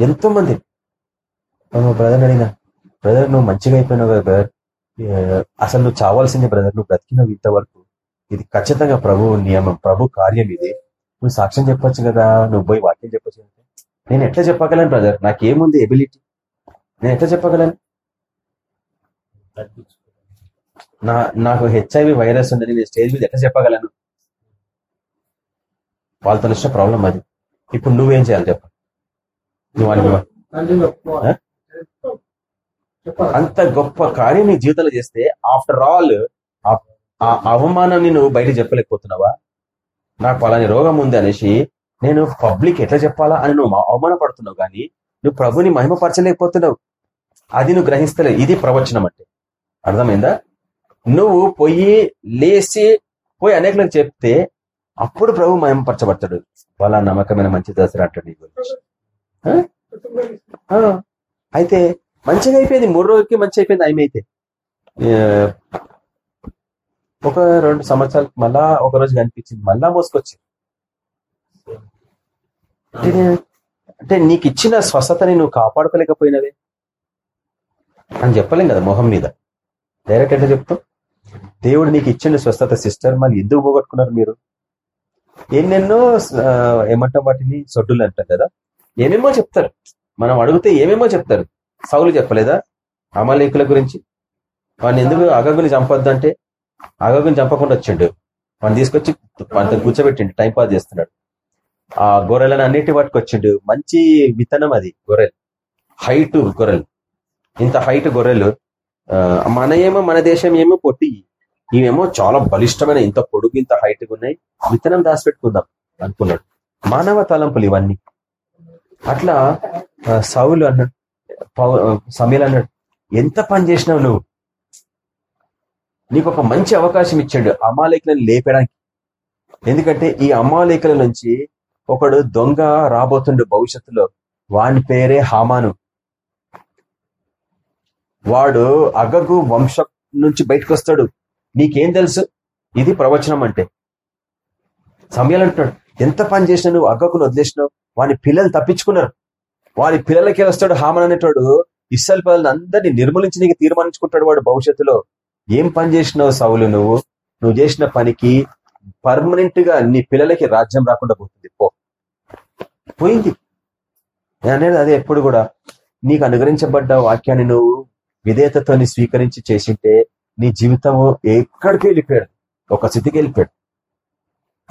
ఎంతో మంది బ్రదర్ అడిగిన బ్రదర్ నువ్వు మంచిగా అయిపోయినావు కదా బ్రదర్. అసలు నువ్వు చావాల్సిందే బ్రదర్ నువ్వు బ్రతికినవి ఇంతవరకు. ఇది ఖచ్చితంగా ప్రభు నియమం ప్రభు కార్యం ఇది. నువ్వు సాక్ష్యం చెప్పొచ్చు కదా నువ్వు పోయి వాక్యం చెప్పొచ్చు అంటే నేను ఎట్లా చెప్పగలను బ్రదర్ నాకేముంది ఎబిలిటీ నేను ఎట్లా చెప్పగలను? నా నాకు హెచ్ఐవి వైరస్ ఉందని నేను స్టేజ్ మీద ఎట్లా చెప్పగలను? వాళ్ళతో వచ్చిన ప్రాబ్లం అది. ఇప్పుడు నువ్వేం చేయాలి చెప్ప. నువ్వు? అంత గొప్ప కార్యం నీ జీవితంలో చేస్తే ఆఫ్టర్ ఆల్ ఆ అవమానాన్ని నువ్వు బయట చెప్పలేకపోతున్నావా? నాకు అలాని రోగం ఉంది అనేసి నేను పబ్లిక్ ఎట్లా చెప్పాలా అని నువ్వు అవమానపడుతున్నావు కానీ నువ్వు ప్రభుని మహిమపరచలేకపోతున్నావు. అది నువ్వు గ్రహిస్తలేవు ఇది ప్రవచనం అంటే. అర్థమైందా? నువ్వు పోయి లేచి పోయి అనేకలకు చెప్తే అప్పుడు ప్రభు మహిమపరచబడతాడు. వాళ్ళ నమ్మకమైన మంచి దసరా అంటాడు నీ గురించి. ఆ? అయితే మంచిగా అయిపోయింది. మూడు రోజులకి మంచి అయిపోయింది. ఆమె అయితే. ఒక రెండు సంవత్సరాలు మళ్ళా ఒక రోజు కనిపించింది. మళ్ళా మోసుకొచ్చింది. అంటే నీకు ఇచ్చిన స్వస్థతని నువ్వు కాపాడుకోలేకపోయినవే అని చెప్పలేం కదా మొహం మీద. డైరెక్ట్ ఎట్లా చెప్తాం దేవుడు నీకు ఇచ్చిన స్వస్థత సిస్టర్ మళ్ళీ ఎందుకు పోగొట్టుకున్నారు మీరు? ఎన్నెన్నో ఏమంటాం వాటిని? సొడ్డులు అంటారు కదా. ఏమేమో చెప్తారు. మనం అడిగితే ఏమేమో చెప్తారు. సౌలు చెప్పలేదా? అమలేకుల గురించి? వాడిని ఎందుకు అగగుని చంపొద్దంటే? అంటే చంపకుండా వచ్చిండు. వాడిని తీసుకొచ్చి వాడితో కూర్చోబెట్టిండు టైం పాస్ చేస్తున్నాడు. ఆ గొర్రెలను అన్నిటి పట్టుకొచ్చిండు. మంచి విత్తనం అది గొర్రెలు. హైట్ గొర్రెలు. ఇంత హైట్ గొర్రెలు మన ఏమో మన దేశం ఏమో పొట్టి. ఇవేమో చాలా బలిష్టమైన ఇంత పొడుగు ఇంత హైట్ ఉన్నాయి. విత్తనం దాచిపెట్టుకుందాం అనుకున్నాడు. మానవ తలంపులు ఇవన్నీ. అట్లా సౌలు అన్నాడు సమీల్ అన్నాడు ఎంత పని చేసినావు నువ్వు? నీకు ఒక మంచి అవకాశం ఇచ్చాడు అమాలేకులను లేపడానికి. ఎందుకంటే ఈ అమాలేకుల నుంచి ఒకడు దొంగ రాబోతుండు భవిష్యత్తులో. వాని పేరే హామాను. వాడు అగగు వంశం నుంచి బయటకు వస్తాడు నీకేం తెలుసు? ఇది ప్రవచనం అంటే. సమయాలు అంటున్నాడు. ఎంత పని చేసినా నువ్వు అగ్గకును వదిలేసినావు? వాని పిల్లలు తప్పించుకున్నారు. వారి పిల్లలకి వస్తాడు హామన్ అనేటోడు. ఇస్సల్ పిల్లల్ని అందరినీ నిర్మూలించి నీకు తీర్మానించుకుంటాడు వాడు భవిష్యత్తులో. ఏం పని చేసినావు సౌలు నువ్వు? నువ్వు చేసిన పనికి పర్మనెంట్గా నీ పిల్లలకి రాజ్యం రాకుండా పోతుంది. పో. పోయింది. నేను అనేది అదే ఎప్పుడు కూడా. నీకు అనుగ్రహించబడ్డ వాక్యాన్ని నువ్వు విధేయతతోని స్వీకరించి చేసింటే నీ జీవితము ఎక్కడికి వెళ్ళిపోయాడు? ఒక స్థితికి వెళ్ళిపోయాడు.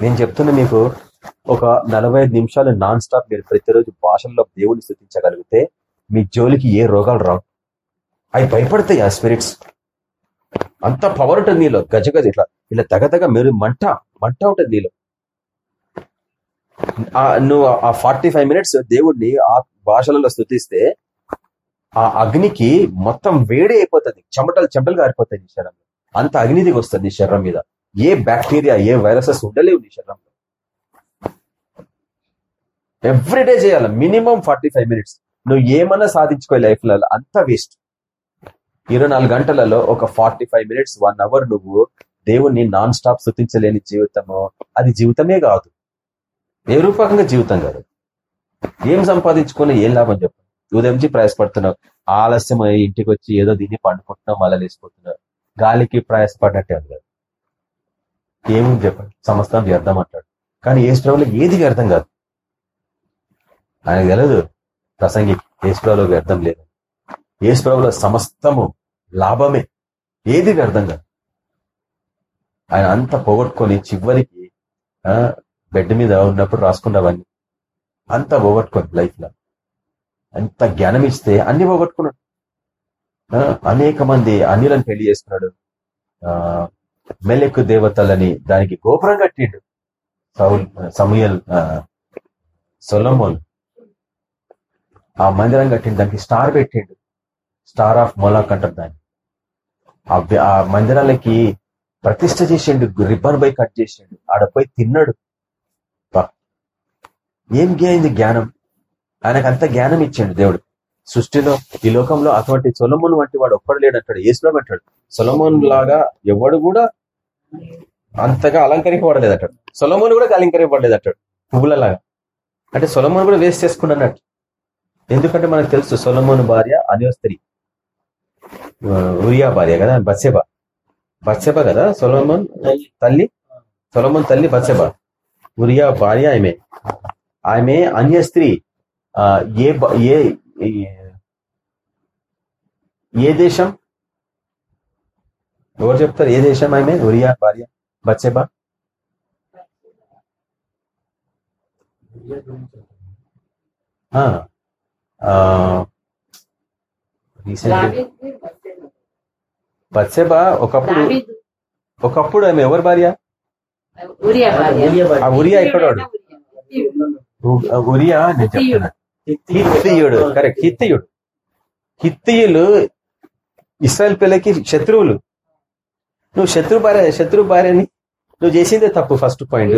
నేను చెప్తున్నా మీకు ఒక నలభై ఐదు నిమిషాలు నాన్ స్టాప్ మీరు ప్రతిరోజు భాషల్లో దేవుని స్థుతించగలిగితే మీ జోలికి ఏ రోగాలు రావు. అవి భయపడతాయి ఆ స్పిరిట్స్ అంత పవర్ ఉంటుంది నీలో. గజగజ ఇట్లా ఇట్లా తగతగ మీరు మంట మంట ఉంటుంది నీలో. ఆ నువ్వు ఆ ఫార్టీ ఫైవ్ మినిట్స్ దేవుడిని ఆ భాషలలో స్థుతిస్తే ఆ అగ్నికి మొత్తం వేడి అయిపోతుంది. చెమటలు చెమటలు గారిపోతాయి నీ శరీరంలో. అంత అగ్ని దిగి వస్తుంది నీ శరీరం మీద. ఏ బ్యాక్టీరియా ఏ వైరసెస్ ఉండలేవు నీ శరీరంలో. ఎవ్రీడే చేయాలి. మినిమం ఫార్టీ ఫైవ్ మినిట్స్ నువ్వు ఏమన్నా సాధించుకో లైఫ్లలో అంత వేస్ట్ ఇరవై నాలుగు గంటలలో ఒక forty five minutes one hour నువ్వు దేవుణ్ణి నాన్ స్టాప్ స్థుతించలేని జీవితము. అది జీవితమే కాదు. ఏ రూపకంగా జీవితం కాదు. ఏం సంపాదించుకొని ఏం లాభం చెప్పు. ఉదయం నుంచి ప్రయాసపడుతున్నావు. ఆలస్యం ఇంటికి వచ్చి ఏదో దీన్ని పండుకుంటున్నావు మళ్ళీ లేచిపోతున్నావు. గాలికి ప్రయాసపడినట్టే ఉంది కదా. ఏముంది చెప్పండి సమస్తం వ్యర్థం అంటాడు. కానీ ఏ స్ప్రవ్లో ఏది వ్యర్థం కాదు? ఆయనకు తెలియదు ప్రసంగి ఏ స్ప్రవ్లో వ్యర్థం లేదు. ఏ స్ప్రవ్లో సమస్తము లాభమే. ఏది వ్యర్థంగా? కాదు ఆయన అంత పోగొట్టుకొని చివరికి ఆ, బెడ్ మీద ఉన్నప్పుడు రాసుకున్నవన్నీ అంత పోగొట్టుకొని లైఫ్లో అంత జ్ఞానం ఇస్తే అన్ని పోగొట్టుకున్నాడు. ఆ, అనేక మంది అన్యులను పెళ్ళి చేసుకున్నాడు ఆ మెలెక్కు దేవతలని దానికి గోపురం కట్టిండు. సౌల్ సమూయల్ సొలమోల్ ఆ మందిరం కట్టిండు దానికి స్టార్ పెట్టిండు. స్టార్ ఆఫ్ మొలాక్ అంటారు దాన్ని. ఆ మందిరాలకి ప్రతిష్ట చేసిండు రిబ్బన్ పోయి కట్ చేసిండు. ఆడ పోయి తిన్నాడు. ఏం గేయింది జ్ఞానం? ఆయనకు అంత జ్ఞానం ఇచ్చిండు దేవుడు. సృష్టిలో ఈ లోకంలో అటువంటి సొలమోన్ వంటి వాడు ఒక్కడు లేడు అంటాడు. ఏసులో అంటాడు. సొలమోన్ లాగా ఎవడు కూడా అంతగా అలంకరింపబడలేదు అంటాడు సొలమోన్ కూడా అలంకరింపబడలేదు అంటాడు పువ్వులలాగా. అంటే సొలమోన్ కూడా వేస్ట్ చేసుకున్నట్టు. ఎందుకంటే మనకు తెలుసు సొలమోన్ భార్య అనివ స్త్రీ ఉరియా భార్య కదా బత్సెబ. బత్సెబ కదా సొలమోన్ తల్లి? సొలమోన్ తల్లి బత్సెబ. ఉరియా భార్య ఆమె. ఆమె అన్య స్త్రీ. ఆ, ఏ బ- ఏ ఏ- ఏ దేశం? ఎవరు చెప్తారు? ఏ దేశం ఆమె? ఉరియా భార్య బత్సెబ ఆ, ఆ, recent- దావీదు బత్షెబ. బత్సెబ ఒకప్పుడు ఒకప్పుడు ఆమె ఎవరి భార్య? ఆ. ఉరియా ఎక్కడోడు? ఉ- ఉరియా నేను చెప్తున్నా. హిత్తీయుడు కరెక్ట్. హిత్తీయుడు హిత్తీయులు ఇస్రాయల్ పిల్లకి శత్రువులు. నువ్వు శత్రు భార్య శత్రు భార్యని నువ్వు చేసిందే తప్పు ఫస్ట్ పాయింట్.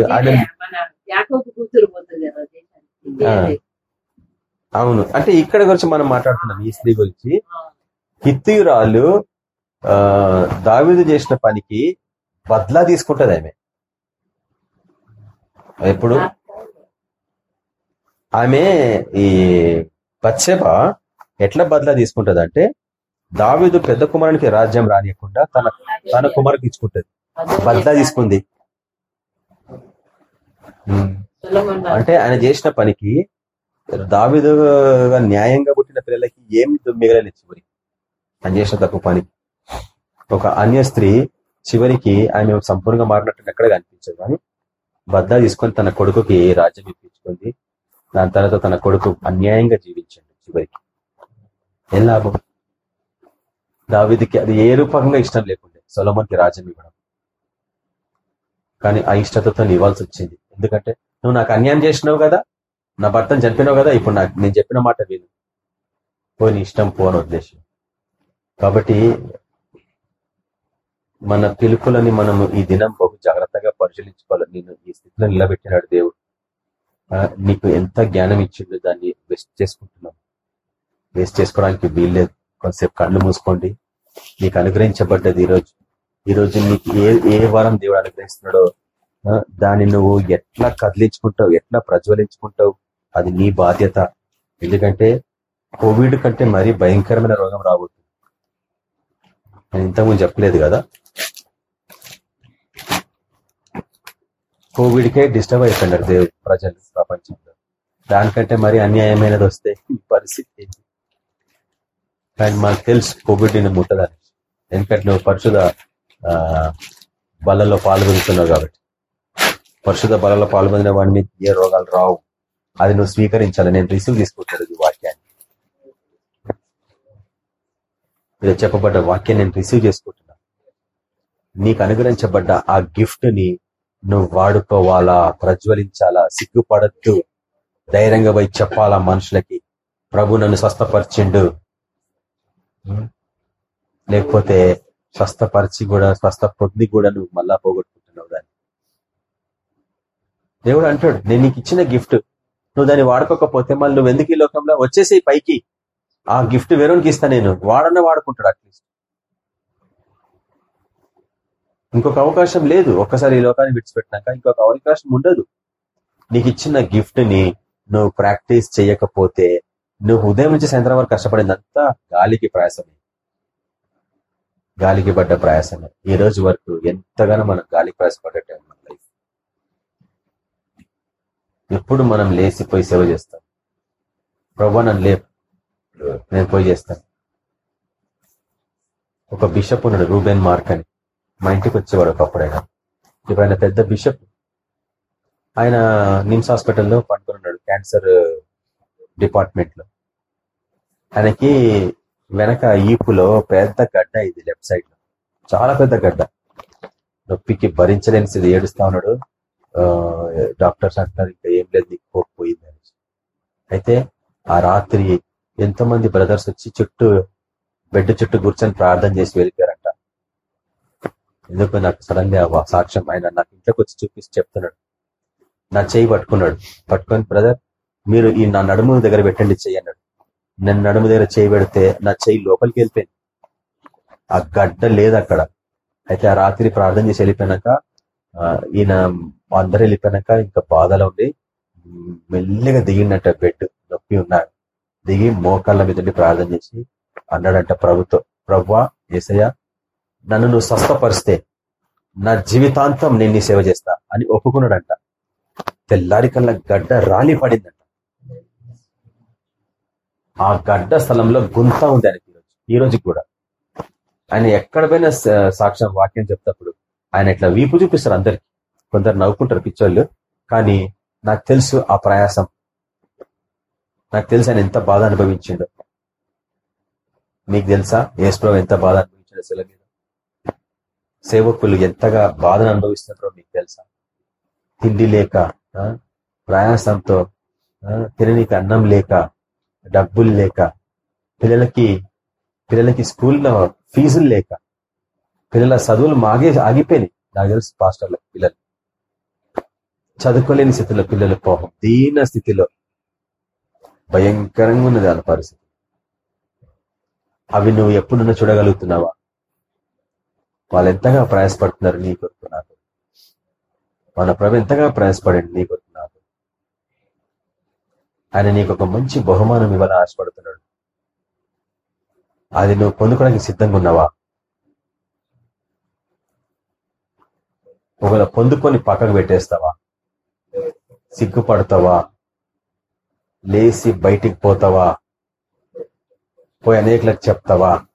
అవును. అంటే ఇక్కడ గురించి మనం మాట్లాడుతున్నాం ఈ స్త్రీ గురించి. హిత్తీయురాలు ఆ దావీదు చేసిన పనికి బద్లా తీసుకుంటది ఆమె. ఎప్పుడు? ఆమె ఈ బత్సెబ ఎట్లా బద్లా తీసుకుంటది అంటే దావీదు పెద్ద కుమారునికి రాజ్యం రానియకుండా తన తన కుమారుకి ఇచ్చుకుంటది. బద్లా తీసుకుంది. అంటే ఆయన చేసిన పనికి దావిదు న్యాయంగా పుట్టిన పిల్లలకి ఏం మిగలేదు చివరికి అని చేసిన తక్కువ పనికి ఒక అన్య స్త్రీ చివరికి ఆమె సంపూర్ణంగా మారినట్టు ఎక్కడ కనిపించదు కానీ బద్దా తీసుకొని తన కొడుకుకి రాజ్యం ఇప్పించుకుంది. దాని తర్వాత తన కొడుకు అన్యాయంగా జీవించండి చివరికి. ఏం లాభం? దావిదికి అది ఏ రూపంగా ఇష్టం లేకుండే. సొలమన్కి రాజ్యం ఇవ్వడం. కానీ ఆ ఇష్టతతో ఇవ్వాల్సి వచ్చింది. ఎందుకంటే నువ్వు నాకు అన్యాయం చేసినావు కదా నా భర్తను చనిపోయినావు కదా ఇప్పుడు నాకు నేను చెప్పిన మాట విను. పోనీ ఇష్టం పోని ఉద్దేశం. కాబట్టి మన పిలుపులని మనము ఈ దినం బహు జాగ్రత్తగా పరిశీలించుకోవాలి. నేను ఈ స్థితిలో నిలబెట్టినాడు దేవుడు. నీకు ఎంత జ్ఞానం ఇచ్చిండు దాన్ని వేస్ట్ చేసుకుంటున్నాం వేస్ట్ చేసుకోవడానికి వీల్లేదు. కొంతసేపు కళ్ళు మూసుకోండి. నీకు అనుగ్రహించబడ్డది ఈరోజు. ఈరోజు నీకు ఏ ఏ వారం దేవుడు అనుగ్రహిస్తున్నాడో దాన్ని నువ్వు ఎట్లా కదిలించుకుంటావు ఎట్లా ప్రజ్వలించుకుంటావు అది నీ బాధ్యత. ఎందుకంటే కోవిడ్ కంటే మరీ భయంకరమైన రోగం రాబోతుంది. నేను ఇంతకుముందు చెప్పలేదు కదా? కోవిడ్కే డిస్టర్బ్ అయిపోయినారు దేవుడు ప్రజలు ప్రపంచంలో. దానికంటే మరి అన్యాయమైనది వస్తే పరిస్థితి కానీ మాకు తెలుసు కోవిడ్ నిన్ను ముట్టదని. ఎందుకంటే నువ్వు పరిశుధ బలలో పాల్గొంటున్నావు కాబట్టి. పరిశుధ బలలో పాల్గొందిన వాడిని ఏ రోగాలు రావు. అది నువ్వు స్వీకరించాలి. నేను రిసీవ్ తీసుకుంటాను ఈ వాక్యాన్ని. ఇది చెప్పబడ్డ వాక్యం నేను రిసీవ్ చేసుకుంటున్నా. నీకు అనుగ్రహించబడ్డ ఆ గిఫ్ట్ని నువ్వు వాడుకోవాలా ప్రజ్వలించాలా సిగ్గుపడద్దు ధైర్యంగా పోయి చెప్పాలా మనుషులకి? ప్రభు నన్ను స్వస్థపరిచిండు. లేకపోతే స్వస్థపరిచి కూడా స్వస్థ పొంది కూడా నువ్వు మళ్ళా పోగొట్టుకుంటున్నావు దాన్ని. దేవుడు అంటాడు నేను నీకు ఇచ్చిన గిఫ్ట్ నువ్వు దాన్ని వాడుకోకపోతే మళ్ళీ నువ్వు ఎందుకు ఈ లోకంలో వచ్చేసి పైకి? ఆ గిఫ్ట్ వేరొనికి ఇస్తా నేను. వాడన్న వాడుకుంటాడు అట్లీస్ట్. ఇంకొక అవకాశం లేదు. ఒక్కసారి ఈ లోకాన్ని విడిచిపెట్టినాక ఇంకొక అవకాశం ఉండదు. నీకు ఇచ్చిన గిఫ్ట్ని నువ్వు ప్రాక్టీస్ చేయకపోతే నువ్వు ఉదయం నుంచి సాయంత్రం వరకు కష్టపడిందంతా గాలికి ప్రయాసమే. గాలికి పడ్డ ప్రయాసమే. ఈ రోజు వరకు ఎంతగానో మనం గాలికి ప్రయాసపడ్డట్టే మన లైఫ్ ఎప్పుడు మనం లేచిపోయి సేవ చేస్తాం. ప్రభా నన్ను లేపు. నేను పోయి చేస్తాను. ఒక బిషప్ ఉన్నాడు రూబెన్ మార్క్ అని మా ఇంటికి వచ్చేవాడు ఒకప్పుడు ఆయన. ఇప్పుడు ఆయన పెద్ద బిషప్. ఆయన నిమ్స్ హాస్పిటల్లో ఉన్నాడు క్యాన్సర్ డిపార్ట్మెంట్లో ఆయనకి వెనక ఈపులో పెద్ద గడ్డ ఇది లెఫ్ట్ సైడ్లో చాలా పెద్ద గడ్డ. నొప్పికి భరించలేని స్థితి ఏడుస్తా ఉన్నాడు. డాక్టర్స్ అంటున్నారు ఇంకా ఏం లేదు నీకు hope పోయింది అని అయితే ఆ రాత్రి ఎంతో మంది బ్రదర్స్ వచ్చి చుట్టూ బెడ్ చుట్టూ కూర్చొని ప్రార్థన చేసి వెళ్ళిపోయారంట. ఎందుకు నాకు సడన్గా సాక్ష్యం ఆయన నాకు ఇంట్లోకి వచ్చి చూపిస్తే చెప్తున్నాడు. నా చేయి పట్టుకున్నాడు. పట్టుకొని బ్రదర్ మీరు ఈ నా నడుము దగ్గర పెట్టండి చెయ్యి అన్నాడు. నేను నడుము దగ్గర చేయి పెడితే నా చెయ్యి లోపలికి వెళ్ళిపోయింది. ఆ గడ్డ లేదు అక్కడ. అయితే ఆ రాత్రి ప్రార్థన చేసి వెళ్ళిపోయినాక ఈయన అందరూ వెళ్ళిపోయినాక ఇంకా బాధలో ఉండి మెల్లిగా దిగిండట బెడ్ నొప్పి ఉన్నాడు. దిగి మోకాళ్ళ మీద ప్రార్థన చేసి అన్నాడంట ప్రభుత్వం ప్రవ్వా ఏసయ్య నన్ను నువ్వు స్వస్థపరిస్తే నా జీవితాంతం నేను సేవ చేస్తా అని ఒప్పుకున్నాడంట. తెల్లారి కల్లా గడ్డ రాలి పడిందంట. ఆ గడ్డ స్థలంలో గుంత ఉంది ఆయనకి ఈరోజు. ఈ రోజు కూడా. ఆయన ఎక్కడ పోయినా సాక్ష్యం వాక్యం చెప్తప్పుడు ఆయన ఇట్లా వీపు చూపిస్తారు అందరికి. కొందరు నవ్వుకుంటారు పిచ్చోళ్ళు. కానీ నాకు తెలుసు ఆ ప్రయాసం. నాకు తెలుసు ఆయన ఎంత బాధ అనుభవించిండు. మీకు తెలుసా? ఏసుప్రభు ఎంత బాధ అనుభవించాడు అసలు మీద సేవకులు ఎంతగా బాధను అనుభవిస్తున్నారో మీకు తెలుసా? తిండి లేక ఆ, ప్రయాసంతో తిననీకి అన్నం లేక డబ్బులు లేక పిల్లలకి పిల్లలకి స్కూల్లో ఫీజులు లేక పిల్లల చదువులు మాగే ఆగిపోయినాయి. నాకు తెలుసు పాస్టర్లకు పిల్లలు. చదువుకోలేని స్థితిలో పిల్లలు పోహం దీన స్థితిలో భయంకరంగా ఉన్నది వాళ్ళ పరిస్థితి. అవి నువ్వు ఎప్పుడున్నా చూడగలుగుతున్నావా? వాళ్ళు ఎంతగా ప్రయాసపడుతున్నారు నీ కొరకు నాకు? మన ప్రభు ఎంతగా ప్రయాసపడండి నీ కొరకు నాకు? ఆయన నీకు ఒక మంచి బహుమానం ఇవ్వాలని ఆశపడుతున్నాడు. అది నువ్వు పొందుకోవడానికి సిద్ధంగా ఉన్నావా? ఒకవేళ పొందుకొని పక్కకు పెట్టేస్తావా? సిగ్గుపడతావా? లేచి బయటికి పోతావా? పోయి అనేకలకు చెప్తావా?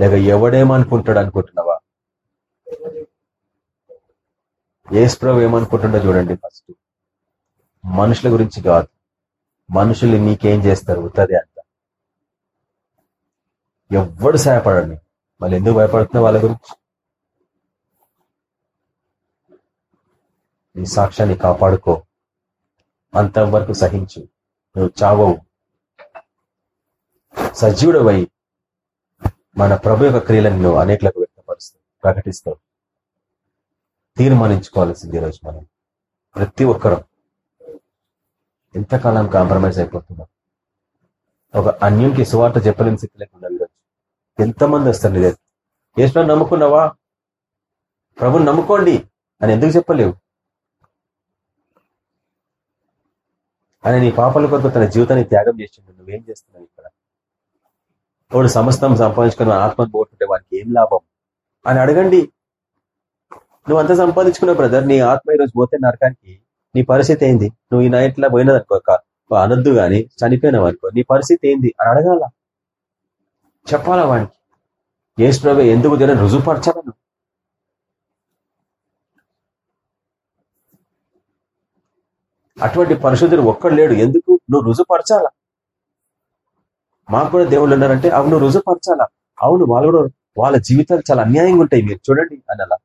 లేక ఎవడేమనుకుంటాడు అనుకుంటున్నావా? ఏసుప్రభు ఏమనుకుంటుండో చూడండి ఫస్ట్. మనుషుల గురించి కాదు. మనుషులు నీకేం చేస్తారు? ఉత్తది అంత ఎవ్వడు సహాయపడండి. మళ్ళీ ఎందుకు భయపడుతున్నావు వాళ్ళ గురించి? నీ సాక్ష్యాన్ని కాపాడుకో. అంతవరకు సహించు. నువ్వు చావవు. సజీవుడవై మన ప్రభు యొక్క క్రియలను నువ్వు అనేకలకు వ్యక్తపరుస్తావు ప్రకటిస్తావు తీర్మానించుకోవాల్సింది ఈరోజు మనం. ప్రతి ఒక్కరం ఎంతకాలం కాంప్రమైజ్ అయిపోతున్నాం? ఒక అన్యునికి సువార్త చెప్పలేని స్థితి లేకుండా ఈరోజు ఎంతమంది వస్తారు? లేదు ఏసులో నమ్ముకున్నావా? ప్రభుని నమ్ముకోండి అని ఎందుకు చెప్పలేవు? ఆయన నీ పాపల కొరకు తన జీవితాన్ని త్యాగం చేసిండు. నువ్వేం చేస్తున్నావు ఇక్కడ? వాడు సమస్తం సంపాదించుకున్న ఆత్మను పోగొట్టుకుంటే వాడికి ఏం లాభం? అని అడగండి. నువ్వు అంత సంపాదించుకున్నావు బ్రదర్ నీ ఆత్మ ఈరోజు పోతే నరకానికి నీ పరిస్థితి ఏంది? నువ్వు ఈ నైట్లా పోయినదనుకో ఒక అనొద్దు కానీ చనిపోయినావు అనుకో నీ పరిస్థితి ఏంది? అని అడగాల. చెప్పాలా వాడికి ఏసు ప్రభు ఎందుకు దీన్ని రుజువుపరచాలను? అటువంటి పరిశుద్ధుడు ఒక్కడు లేడు. ఎందుకు? నువ్వు రుజుపరచాలా? మాకు కూడా దేవుళ్ళు ఉన్నారంటే అవును నువ్వు రుజుపరచాలా? అవును వాళ్ళు కూడా వాళ్ళ జీవితాలు చాలా అన్యాయంగా ఉంటాయి మీరు చూడండి అన్నలా.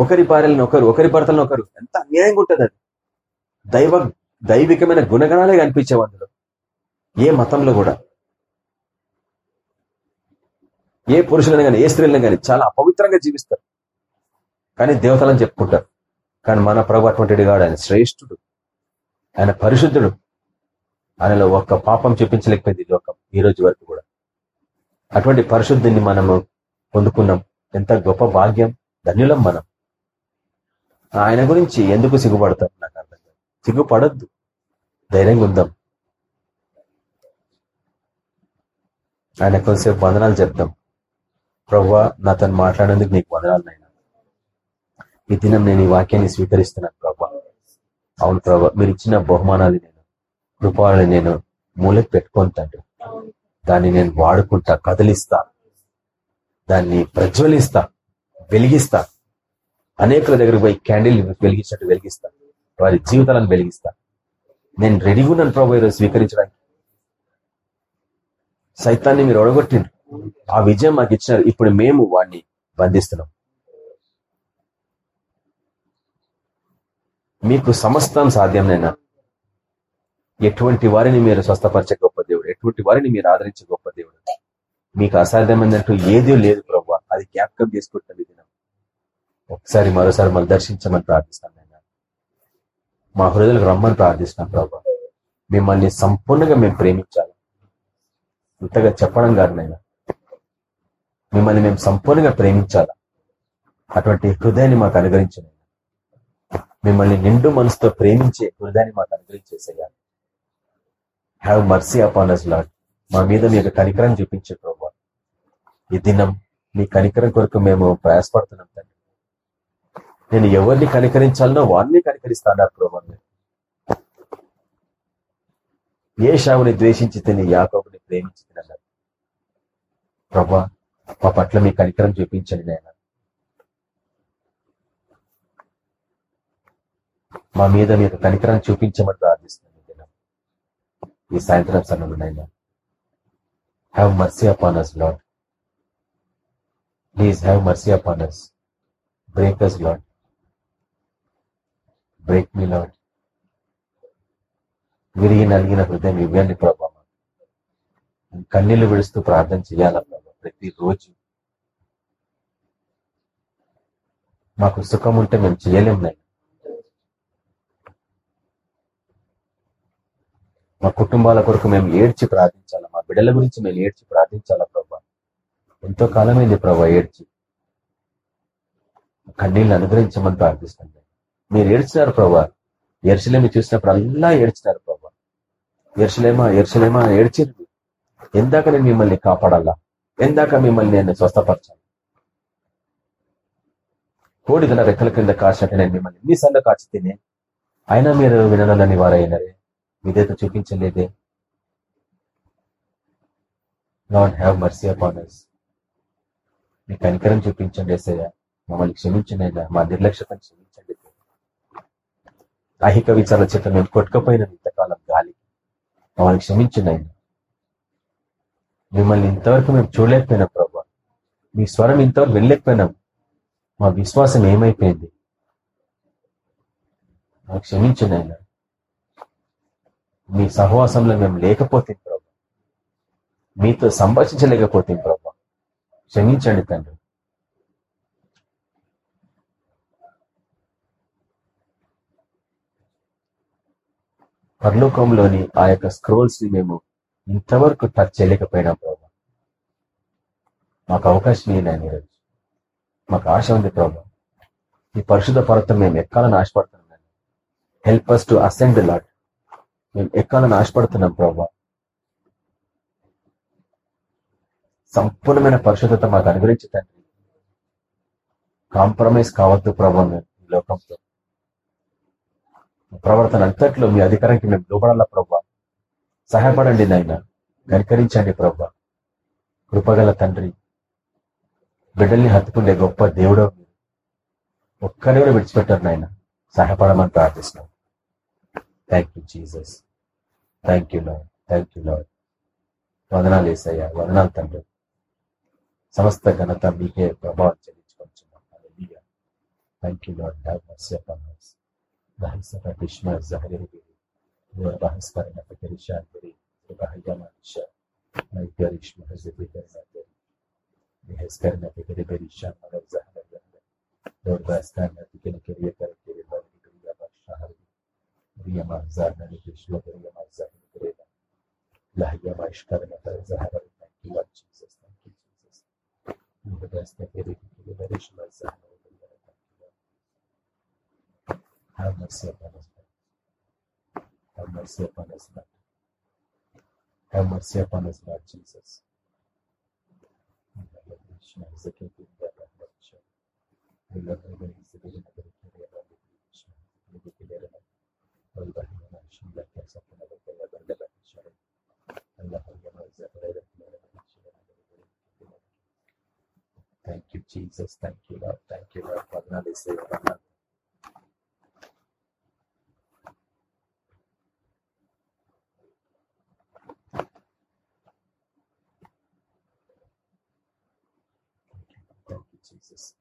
ఒకరి భార్యలను ఒకరు ఒకరి భర్తలను ఒకరు. ఎంత అన్యాయంగా ఉంటుంది అది. దైవ దైవికమైన గుణగణాలే కనిపించేవి అందులో. ఏ మతంలో కూడా. ఏ పురుషులను కానీ ఏ స్త్రీలను కానీ చాలా అపవిత్రంగా జీవిస్తారు. కానీ దేవతలను చెప్పుకుంటారు. కానీ మన ప్రభు అటువంటి కాడు. ఆయన శ్రేష్ఠుడు. ఆయన పరిశుద్ధుడు. ఆయనలో ఒక్క పాపం చూపించలేకపోయింది ఇది లోకం ఈ రోజు వరకు కూడా. అటువంటి పరిశుద్ధిని మనము పొందుకున్నాం. ఎంత గొప్ప భాగ్యం ధన్యులం మనం. ఆయన గురించి ఎందుకు సిగ్గుపడతాం? నాకు అర్థం కాదు. సిగ్గుపడద్దు. ధైర్యంగా ఉందాం. ఆయన కొంతసేపు వందనాలు చెప్తాం ప్రవ్వా నాతో మాట్లాడేందుకు నీకు వందనాలు నాయన. ఈ దినం నేను ఈ వాక్యాన్ని స్వీకరిస్తున్నాను ప్రభా. అవును ప్రభా. మీరు ఇచ్చిన బహుమానాలు నేను కృపాలను నేను మూలకి పెట్టుకొని తండ్రి. దాన్ని నేను వాడుకుంటా కదిలిస్తా. దాన్ని ప్రజ్వలిస్తా వెలిగిస్తా. అనేకుల దగ్గరకు పోయి క్యాండిల్ వెలిగించినట్టు వెలిగిస్తా. వారి జీవితాలను వెలిగిస్తా. నేను రెడీగా ఉన్నాను ప్రభు ఈరోజు స్వీకరించడానికి. సైతాన్ని మీరు ఒడగొట్టిండ్రు. ఆ విజయం మాకు ఇచ్చినారు. ఇప్పుడు మేము వాడిని బంధిస్తున్నాం. మీకు సమస్తం సాధ్యంనైనా ఎటువంటి వారిని మీరు స్వస్థపరిచే గొప్ప దేవుడు? ఎటువంటి వారిని మీరు ఆదరించే గొప్ప దేవుడు? మీకు అసాధ్యమైనట్టు ఏదో లేదు ప్రభు అది జ్ఞాపకం చేసుకుంటుంది దినం ఒకసారి మరోసారి మనం దర్శించమని ప్రార్థిస్తాను నేను మా హృదయలకు రమ్మని ప్రార్థిస్తున్నాం ప్రభు మిమ్మల్ని సంపూర్ణంగా మేము ప్రేమించాలి. ఇంతగా చెప్పడం కాదు మిమ్మల్ని మేము సంపూర్ణంగా ప్రేమించాలా. అటువంటి హృదయాన్ని మాకు అనుగ్రహించండి. మిమ్మల్ని నిండు మనసుతో ప్రేమించే హృదయాన్ని మాకు అనుగ్రహించేసేయాలి have mercy upon us Lord మా మీద మీ యొక్క కనికరం చూపించే ప్రభావ ఈ దినం మీ కనికరం కొరకు మేము ప్రయాసపడుతున్నాం తండ్రి. నేను ఎవరిని కనికరించాలనో వారిని కనికరిస్తాను ప్రభావ ఏ షావుని ద్వేషించి తిని యాకోబుని ప్రేమించి తినన్నారు ప్రభా మా పట్ల మీ కనికరం చూపించండి నేను మా మీద మీకు కనికరాన్ని చూపించమని ప్రార్థిస్తున్నాను ఈ దినం. ఈ సాయంత్రం సమయంలోనైనా. Have mercy upon us Lord please have mercy upon us break us Lord break me Lord విరిగి నలిగిన హృదయం ఇవ్వండి ప్రభావ కన్నీళ్ళు విడుస్తూ ప్రార్థన చేయాలా ప్రభావ ప్రతిరోజు. మాకు సుఖం ఉంటే మేము చేయలేము నాయన. మా కుటుంబాల కొరకు మేము ఏడ్చి ప్రార్థించాలా? మా బిడ్డల గురించి మేము ఏడ్చి ప్రార్థించాలా ప్రభా? ఎంతో కాలమైంది ప్రభా ఏడ్చి. కన్నీళ్ళు అనుగ్రహించమని ప్రార్థిస్తుంది మీరు ఏడ్చినారు ప్రభా. ఎరుసలేమి చూసినప్పుడు అల్లా ఏడ్చినారు ప్రభా. ఎరుసలేమా ఎరుసలేమా ఏడ్చింది. ఎందాక నేను మిమ్మల్ని కాపాడాలా? ఎందాక మిమ్మల్ని నేను స్వస్థపరచాలి? కోడిదల రెక్కల కింద కాచినట్టు నేను మిమ్మల్ని ఎన్నిసార్లు కాచితేనే. అయినా మీరు వినలని వారైనరే. విధేత చూపించలేదే. Lord have mercy upon us. మీ కనికరం చూపించండి ఏసయ్య. మమ్మల్ని క్షమించండి మా నిర్లక్ష్యతను క్షమించండి ఐహిక విచారాల చేత మేము కొట్టుకపోయిన ఇంతకాలం గాలి. మమ్మల్ని క్షమించండి అయినా మిమ్మల్ని ఇంతవరకు మేము చూడలేకపోయినాం ప్రభా. మీ స్వరం ఇంతవరకు వెళ్ళలేకపోయినాం మా విశ్వాసం ఏమైపోయింది? మాకు క్షమించండి అయినా మీ సహవాసంలో మేము లేకపోతే ప్రభు మీతో సంభాషించలేకపోతే ప్రభు క్షమించండి తండ్రి. పరలోకంలోని ఆ యొక్క స్క్రోల్స్ని మేము ఇంతవరకు టచ్ చేయలేకపోయినాం ప్రభు. మాకు అవకాశం ఏంటండి ఈరోజు. మాకు ఆశ ఉంది ప్రభు. ఈ పరిశుద్ధ పర్వతం మేము ఎక్కాలని ఆశపడుతున్నాం. Help us to ascend Lord మేము ఎక్కాలని ఆశపడుతున్నాం ప్రభా. సంపూర్ణమైన పరిశుద్ధత మాకు అనుగ్రహించి తండ్రి. కాంప్రమైజ్ కావద్దు ప్రభా మేము ఈ లోకంతో. ప్రవర్తన అంతట్లో మీ అధికారానికి మేము లోబడాలా ప్రభా. సహాయపడండి నాయన. కనికరించండి ప్రభా. కృపగల తండ్రి. బిడ్డల్ని హత్తుకుండే గొప్ప దేవుడో మీరు. ఒక్కరిని కూడా విడిచిపెట్టారు నాయన. సహాయపడమని ప్రార్థిస్తున్నాం. Thank you, Jesus. Thank you, Lord. Thank you Lord వందనాలు వేసయ్యా వందనాలు తండ్రి సమస్త ఘనత మీకే ప్రభావం చెల్లించుకుంటున్నాం thank you Lord have mercy upon us రహస్య కృష్ణ జహరిగిరి రహస్కరణ పరిషాగిరి రహయ్యమానిష నైగరిష్ మహజీకరణ రహస్కరణ పికరి పరిషా మరజహరణ దౌర్భాస్కరణ పికరి కెరియకరణ కెరియకరణ షహర్ فكر بريشان من الزهر الزهر دور بحث كرنا فكر كريا كري كري بني كريا بشهر ريا ما زارنا نفش وكريا ما زارنا كريا لهيا ما إشكرنا فالزهر thank you Lord Jesus thank you Jesus وبحث كري كري بريشان الزهر Have mercy upon us, Lord. Have mercy upon us, Lord. Have mercy upon us, Lord Jesus. Thank you, Jesus. Thank you, Lord. Thank you, Lord. Varna de se. Thank you, Jesus.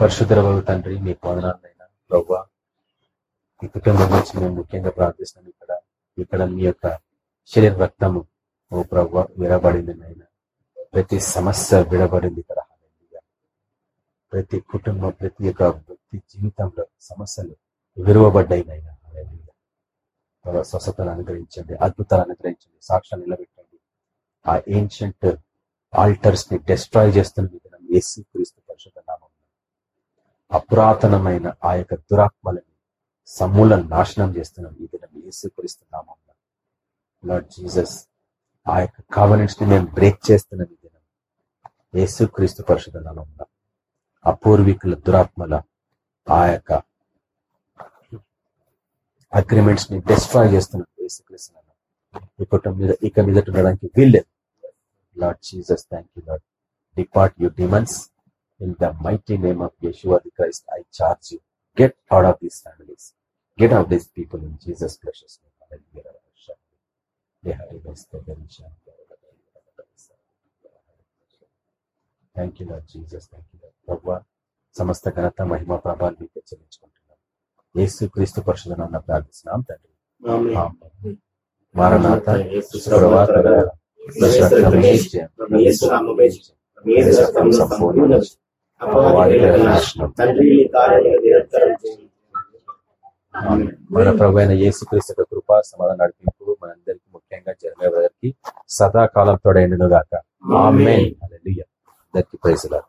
పరిశుద్ధరవు తండ్రి మీ పొందనాలైనా ప్రవ్వ ఈ కుటుంబం గురించి మేము ముఖ్యంగా ప్రార్థిస్తున్నాం. ఇక్కడ ఇక్కడ మీ యొక్క శరీర రక్తము ఓ ప్రవ్వ విడబడింది నాయన ప్రతి సమస్య విడబడింది ఇక్కడ. ప్రతి కుటుంబం ప్రతి ఒక్క వ్యక్తి జీవితంలో సమస్యలు విరువబడ్డాయి నాయన హల్లెలూయా. స్వస్థతను అనుగ్రహించండి అద్భుతాలు అనుగ్రహించండి సాక్ష్యాలు నిలబెట్టండి. ఆ ఏన్షియంట్ ఆల్టర్స్ని డిస్ట్రాయ్ చేస్తున్న విధానం ఏసీ క్రీస్తు అపురాతనమైన ఆ యొక్క దురాత్మలని సమూల నాశనం చేస్తున్నాం ఈ దినం ఏసు లార్డ్ జీసస్ ఆ యొక్క కావనెంట్స్ని మేము బ్రేక్ చేస్తున్నాం ఈ దినం ఏసుక్రీస్తు క్రీస్తు పరిశుద్ధ నామం అపూర్వీకుల దురాత్మల ఆ యొక్క అగ్రిమెంట్స్ని డిస్ట్రాయ్ చేస్తున్నాం యేసు క్రీస్తు మీద ఇక మీద ఉండడానికి వీల్లేదు. Lord Jesus thank you Lord depart you demons In the mighty name of Yeshua the Christ I charge you Get out of these families. Get out of these people in Jesus' precious name. Hallelujah. Thank you Lord Jesus thank you ప్రభు సమస్త ఘనత మహిమ ప్రభావాలు మీకు చెల్లించుకుంటున్నాం యేసు క్రీస్తు పరిశుధన ప్రార్థిస్తున్నాం తండ్రి ఆమేన్. మారనాథ ప్రభా త్వరగా రక్తమే జయం. యేసు రక్తం సంపూర్ణ మన ప్రభు అయిన యేసుక్రీస్తు కృప సమాధానం నడిపింపు మనందరికి ముఖ్యంగా జరిగే వారికి సదాకాలం తోడైన గాక. అందరికి ప్రైజ్లా